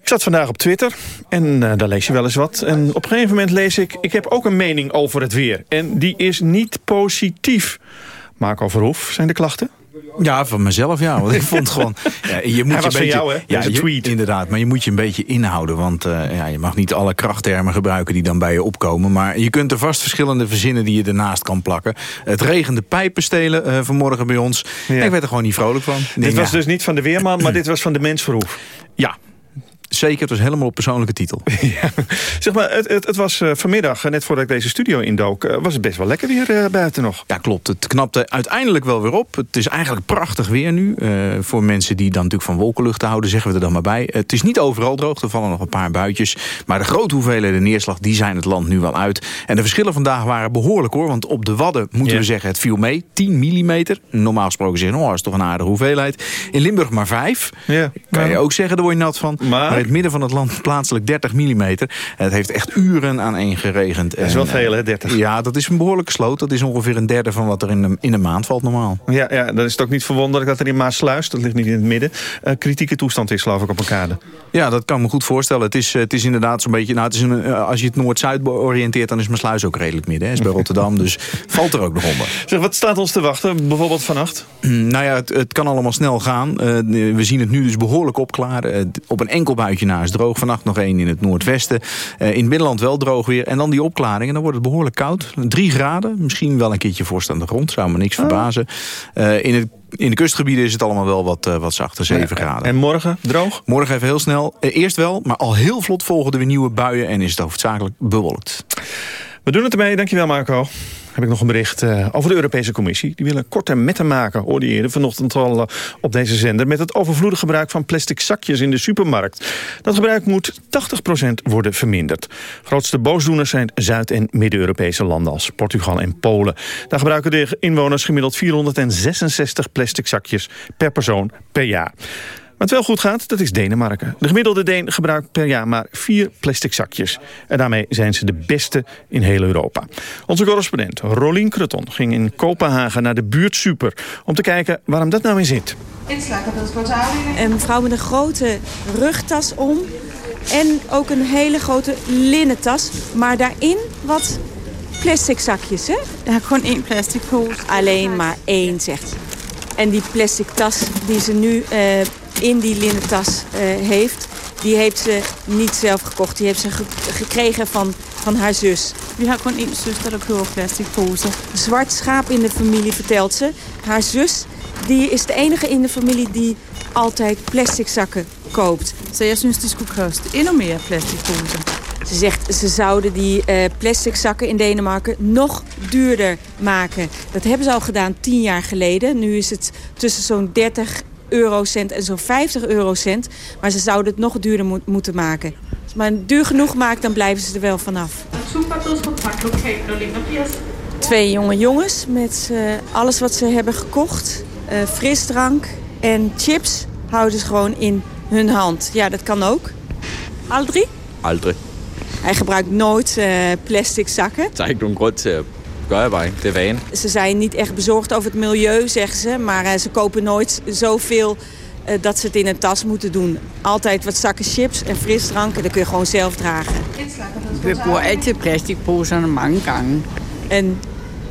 Speaker 19: Ik zat vandaag op Twitter en daar lees je wel eens wat. En op een gegeven moment lees ik, ik heb ook een mening over het weer. En die is niet positief. Marco Verhoef, zijn de klachten?
Speaker 4: Ja, van mezelf ja. Want ik vond gewoon... Ja, je moet
Speaker 19: Hij
Speaker 4: je een beetje,
Speaker 19: jou, hè?
Speaker 4: Ja, je- inderdaad. Maar je moet je een beetje inhouden. Want uh, ja, je mag niet alle krachttermen gebruiken die dan bij je opkomen. Maar je kunt er vast verschillende verzinnen die je ernaast kan plakken. Het regende pijpen stelen uh, vanmorgen bij ons.
Speaker 19: Ja.
Speaker 4: Ik werd er gewoon niet vrolijk van.
Speaker 19: Dit
Speaker 4: denk,
Speaker 19: was
Speaker 4: ja,
Speaker 19: dus niet van de Weerman, maar dit was van de Mens Verhoef.
Speaker 4: Ja, zeker. Het was helemaal op persoonlijke titel.
Speaker 19: Zeg maar, het, het, het was uh, vanmiddag, uh, net voordat ik deze studio indook... Uh, was het best wel lekker weer uh, buiten nog.
Speaker 4: Ja, klopt. Het knapte uiteindelijk wel weer op. Het is eigenlijk prachtig weer nu. Uh, voor mensen die dan natuurlijk van wolkenlucht houden, zeggen we er dan maar bij. het is niet overal droog, er vallen nog een paar buitjes. Maar de grote hoeveelheden neerslag, die zijn het land nu wel uit. En de verschillen vandaag waren behoorlijk hoor. Want op de Wadden moeten
Speaker 19: Ja.
Speaker 4: we zeggen, het viel mee. 10 millimeter. Normaal gesproken zeggen, oh, dat is toch een aardige hoeveelheid. In Limburg maar 5.
Speaker 19: Ja.
Speaker 4: Kan je ook zeggen, daar word je nat van. Maar, het midden van het land plaatselijk 30 millimeter. Het heeft echt uren aan één geregend.
Speaker 19: Dat is wel veel, hè, 30?
Speaker 4: Ja, dat is een behoorlijke sloot. Dat is ongeveer een derde van wat er in een, in een maand valt normaal.
Speaker 19: Ja, ja, dan is het ook niet verwonderlijk dat er in Maasluis, dat ligt niet in het midden... Uh, kritieke toestand is, geloof ik, op een kade.
Speaker 4: Ja, dat kan ik me goed voorstellen. Het is, het is inderdaad zo'n beetje... Nou, het is een, als je het noord-zuid oriënteert, dan is mijn sluis ook redelijk midden. Hè. is bij Rotterdam, dus valt er ook nog onder.
Speaker 19: Zeg, wat staat ons te wachten, bijvoorbeeld vannacht?
Speaker 4: nou ja, het, het, kan allemaal snel gaan. Uh, we zien het nu dus behoorlijk opklaren. op een enkel buitje na is droog. Vannacht nog één in het noordwesten. in het binnenland wel droog weer. En dan die opklaring. En dan wordt het behoorlijk koud. Drie graden. Misschien wel een keertje vorst aan de grond. Zou me niks verbazen. in het in de kustgebieden is het allemaal wel wat, uh, wat zachter, 7 graden.
Speaker 19: En morgen droog?
Speaker 4: Morgen even heel snel. Eerst wel, maar al heel vlot volgen er weer nieuwe buien... en is het hoofdzakelijk bewolkt.
Speaker 19: We doen het ermee, dankjewel Marco. Heb ik nog een bericht uh, over de Europese Commissie. Die willen korte metten maken, hoorde eerder vanochtend al uh, op deze zender... met het overvloedig gebruik van plastic zakjes in de supermarkt. Dat gebruik moet 80% worden verminderd. Grootste boosdoeners zijn Zuid- en Midden-Europese landen als Portugal en Polen. Daar gebruiken de inwoners gemiddeld 466 plastic zakjes per persoon per jaar. Het wel goed gaat, dat is Denemarken. De gemiddelde Deen gebruikt per jaar maar vier plastic zakjes. En daarmee zijn ze de beste in heel Europa. Onze correspondent Rolien Kreton ging in Kopenhagen naar de buurt Super... om te kijken waarom dat nou in zit.
Speaker 36: Een mevrouw met een grote rugtas om. En ook een hele grote linnen tas. Maar daarin wat plastic zakjes, hè?
Speaker 37: Ja, gewoon één plastic pose.
Speaker 36: Alleen maar één, zegt ze. En die plastic tas die ze nu uh, in die linnen tas uh, heeft... die heeft ze niet zelf gekocht. Die heeft ze ge gekregen van, van haar zus.
Speaker 37: We hebben gewoon één zus dat ook heel plastic pose.
Speaker 36: Zwart schaap in de familie, vertelt ze. Haar zus die is de enige in de familie die altijd plastic zakken koopt.
Speaker 37: Jeg synes, de skulle koste endnu meer plastic poser.
Speaker 36: Ze zegt ze zouden die uh, plastic zakken in Denemarken nog duurder maken. Dat hebben ze al gedaan tien jaar geleden. Nu is het tussen zo'n 30 eurocent en zo'n 50 eurocent. Maar ze zouden het nog duurder mo moeten maken. Als maar duur genoeg maakt, dan blijven ze er wel vanaf. Twee jonge jongens met uh, alles wat ze hebben gekocht. Uh, frisdrank en chips houden ze gewoon in hun hand. Ja, dat kan ook. Aldrig?
Speaker 38: Aldrig.
Speaker 36: Hij gebruikt nooit uh, plastic zakken.
Speaker 38: At gøre bare. Det er vane.
Speaker 36: Ze zijn niet echt bezorgd over het milieu, zeggen ze. Maar uh, ze kopen nooit zoveel uh, dat ze het in een tas moeten doen. Altijd wat zakken chips en frisdrank. En dat kun je gewoon zelf dragen.
Speaker 37: We bruger altid plasticposerne mange gange.
Speaker 36: En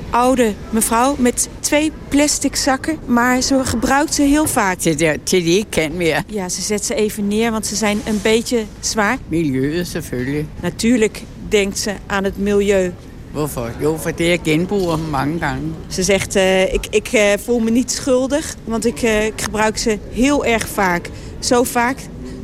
Speaker 36: oude mevrouw met twee plastic zakken, maar ze gebruikt ze heel vaak.
Speaker 37: Die kan meer.
Speaker 36: Ja, ze zet ze even neer, want ze zijn een beetje zwaar.
Speaker 37: Milieu, selvfølgelig.
Speaker 36: Natuurlijk denkt ze aan het milieu.
Speaker 37: Hvorfor? Jo, for det er genbruger mange.
Speaker 36: Ze zegt, uh, ik, ik uh, voel me niet schuldig, want ik, uh, ik gebruik ze heel erg vaak. Zo vaak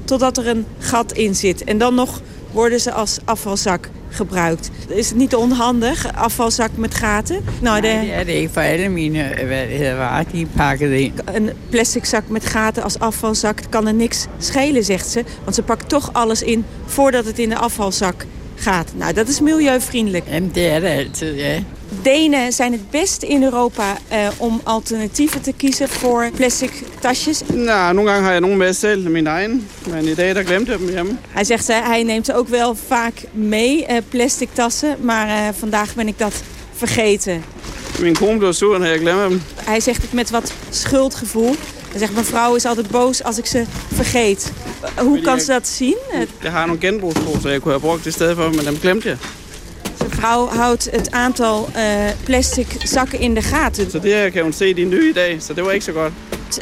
Speaker 36: totdat er een gat in zit. En dan nog worden ze als afvalzak gebruikt. Is het niet onhandig, afvalzak met gaten?
Speaker 37: Nou, de... Nee, alle mine varer, die pakket in.
Speaker 36: Een plastic zak met gaten als afvalzak kan er niks schelen, zegt ze. Want ze pakt toch alles in voordat het in de afvalzak gaat. Nou, dat is milieuvriendelijk.
Speaker 37: En dat ja.
Speaker 36: Denen zijn het beste in Europa uh, om alternatieven te kiezen voor plastic tasjes.
Speaker 39: Nou, nogle gange har jeg nogle med selv, min egen. Maar i dag der glemte jeg dem hjemme.
Speaker 36: Hij zegt, uh, hij neemt ook wel vaak mee, uh, plastic tassen. Maar uh, vandaag ben ik dat vergeten.
Speaker 39: Mijn når jeg glemmer dem.
Speaker 36: Hij zegt het met wat schuldgevoel. Hij zegt, mijn vrouw is altijd boos als ik ze vergeet. Hoe kan ze dat zien?
Speaker 39: Jeg har nogle genbrugsposer, jeg kunne have brugt i stedet for, men dem glemte jeg.
Speaker 36: De vrouw houdt het aantal uh, plastic zakken in de gaten.
Speaker 39: Så det kan se, die nu dag, så det var ikke så godt.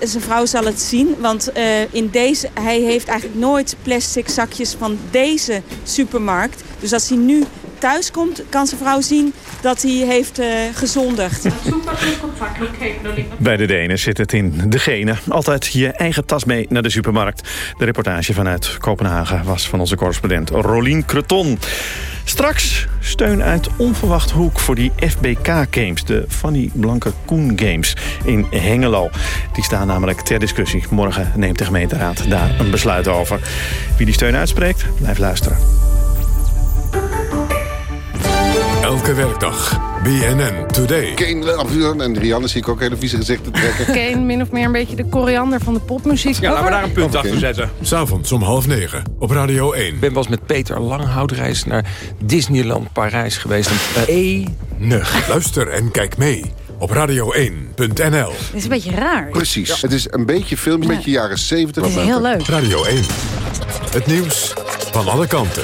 Speaker 36: Zijn vrouw zal het zien, want uh, in deze, hij heeft eigenlijk nooit plastic zakjes van deze supermarkt. Dus als hij nu thuis komt, kan zijn vrouw zien dat hij heeft uh, gezondigd.
Speaker 19: Bij de Denen zit het in de genen. Altijd je eigen tas mee naar de supermarkt. De reportage vanuit Kopenhagen was van onze correspondent Rolien Creton. Straks steun uit onverwacht hoek voor die FBK-games. De Fanny Blanke Koen Games in Hengelo. Die staan namelijk ter discussie. Morgen neemt de gemeenteraad daar een besluit over. Wie die steun uitspreekt, blijf luisteren.
Speaker 1: Elke werkdag. BNN Today.
Speaker 40: Kane, en Rianne zie ik ook hele vieze gezichten trekken.
Speaker 37: Kane, min of meer een beetje de koriander van de popmuziek.
Speaker 34: Ja, laten we daar een punt achter zetten.
Speaker 1: S'avonds om half negen op Radio 1.
Speaker 41: Ik ben was met Peter Langhoutreis naar Disneyland Parijs geweest.
Speaker 1: Enig. Luister en kijk mee op radio1.nl.
Speaker 37: Het is een beetje raar.
Speaker 40: Precies. Ja. Het is een beetje film, een beetje jaren 70.
Speaker 37: Het is heel leuk.
Speaker 1: Radio 1. Het nieuws van alle kanten.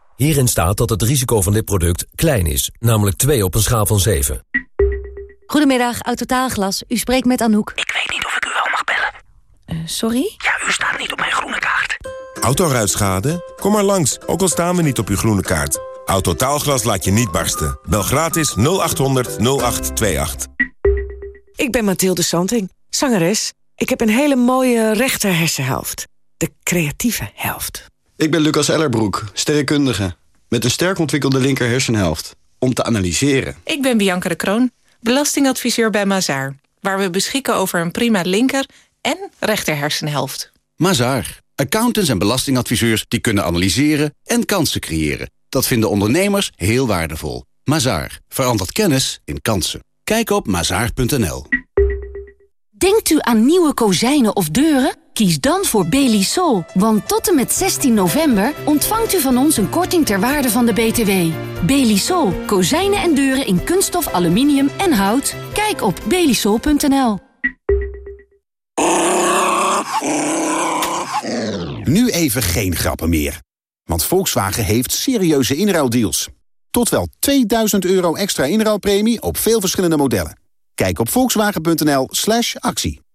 Speaker 42: Hierin staat dat het risico van dit product klein is, namelijk 2 op een schaal van 7.
Speaker 43: Goedemiddag, Autotaalglas. U spreekt met Anouk.
Speaker 44: Ik weet niet of ik u wel mag bellen.
Speaker 43: Uh, sorry?
Speaker 44: Ja, u staat niet op mijn groene kaart.
Speaker 23: Autoruitschade? Kom maar langs, ook al staan we niet op uw groene kaart. Autotaalglas laat je niet barsten. Bel gratis 0800 0828.
Speaker 21: Ik ben Mathilde Santing, zangeres. Ik heb een hele mooie rechter hersenhelft. De creatieve helft.
Speaker 45: Ik ben Lucas Ellerbroek, sterrenkundige. Met een sterk ontwikkelde linker hersenhelft. Om te analyseren.
Speaker 46: Ik ben Bianca de Kroon, belastingadviseur bij Mazaar. Waar we beschikken over een prima linker en rechter hersenhelft.
Speaker 47: Mazaar. Accountants en belastingadviseurs die kunnen analyseren en kansen creëren. Dat vinden ondernemers heel waardevol. Mazaar. Verandert kennis in kansen. Kijk op mazaar.nl.
Speaker 8: Denkt u aan nieuwe kozijnen of deuren? Kies dan voor Belisol, want tot en met 16 november ontvangt u van ons een korting ter waarde van de BTW. Belisol, kozijnen en deuren in kunststof, aluminium en hout. Kijk op belisol.nl.
Speaker 47: Nu even geen grappen meer. Want Volkswagen heeft serieuze inruildeals. Tot wel 2000 euro extra inruilpremie op veel verschillende modellen. Kijk op volkswagen.nl slash actie.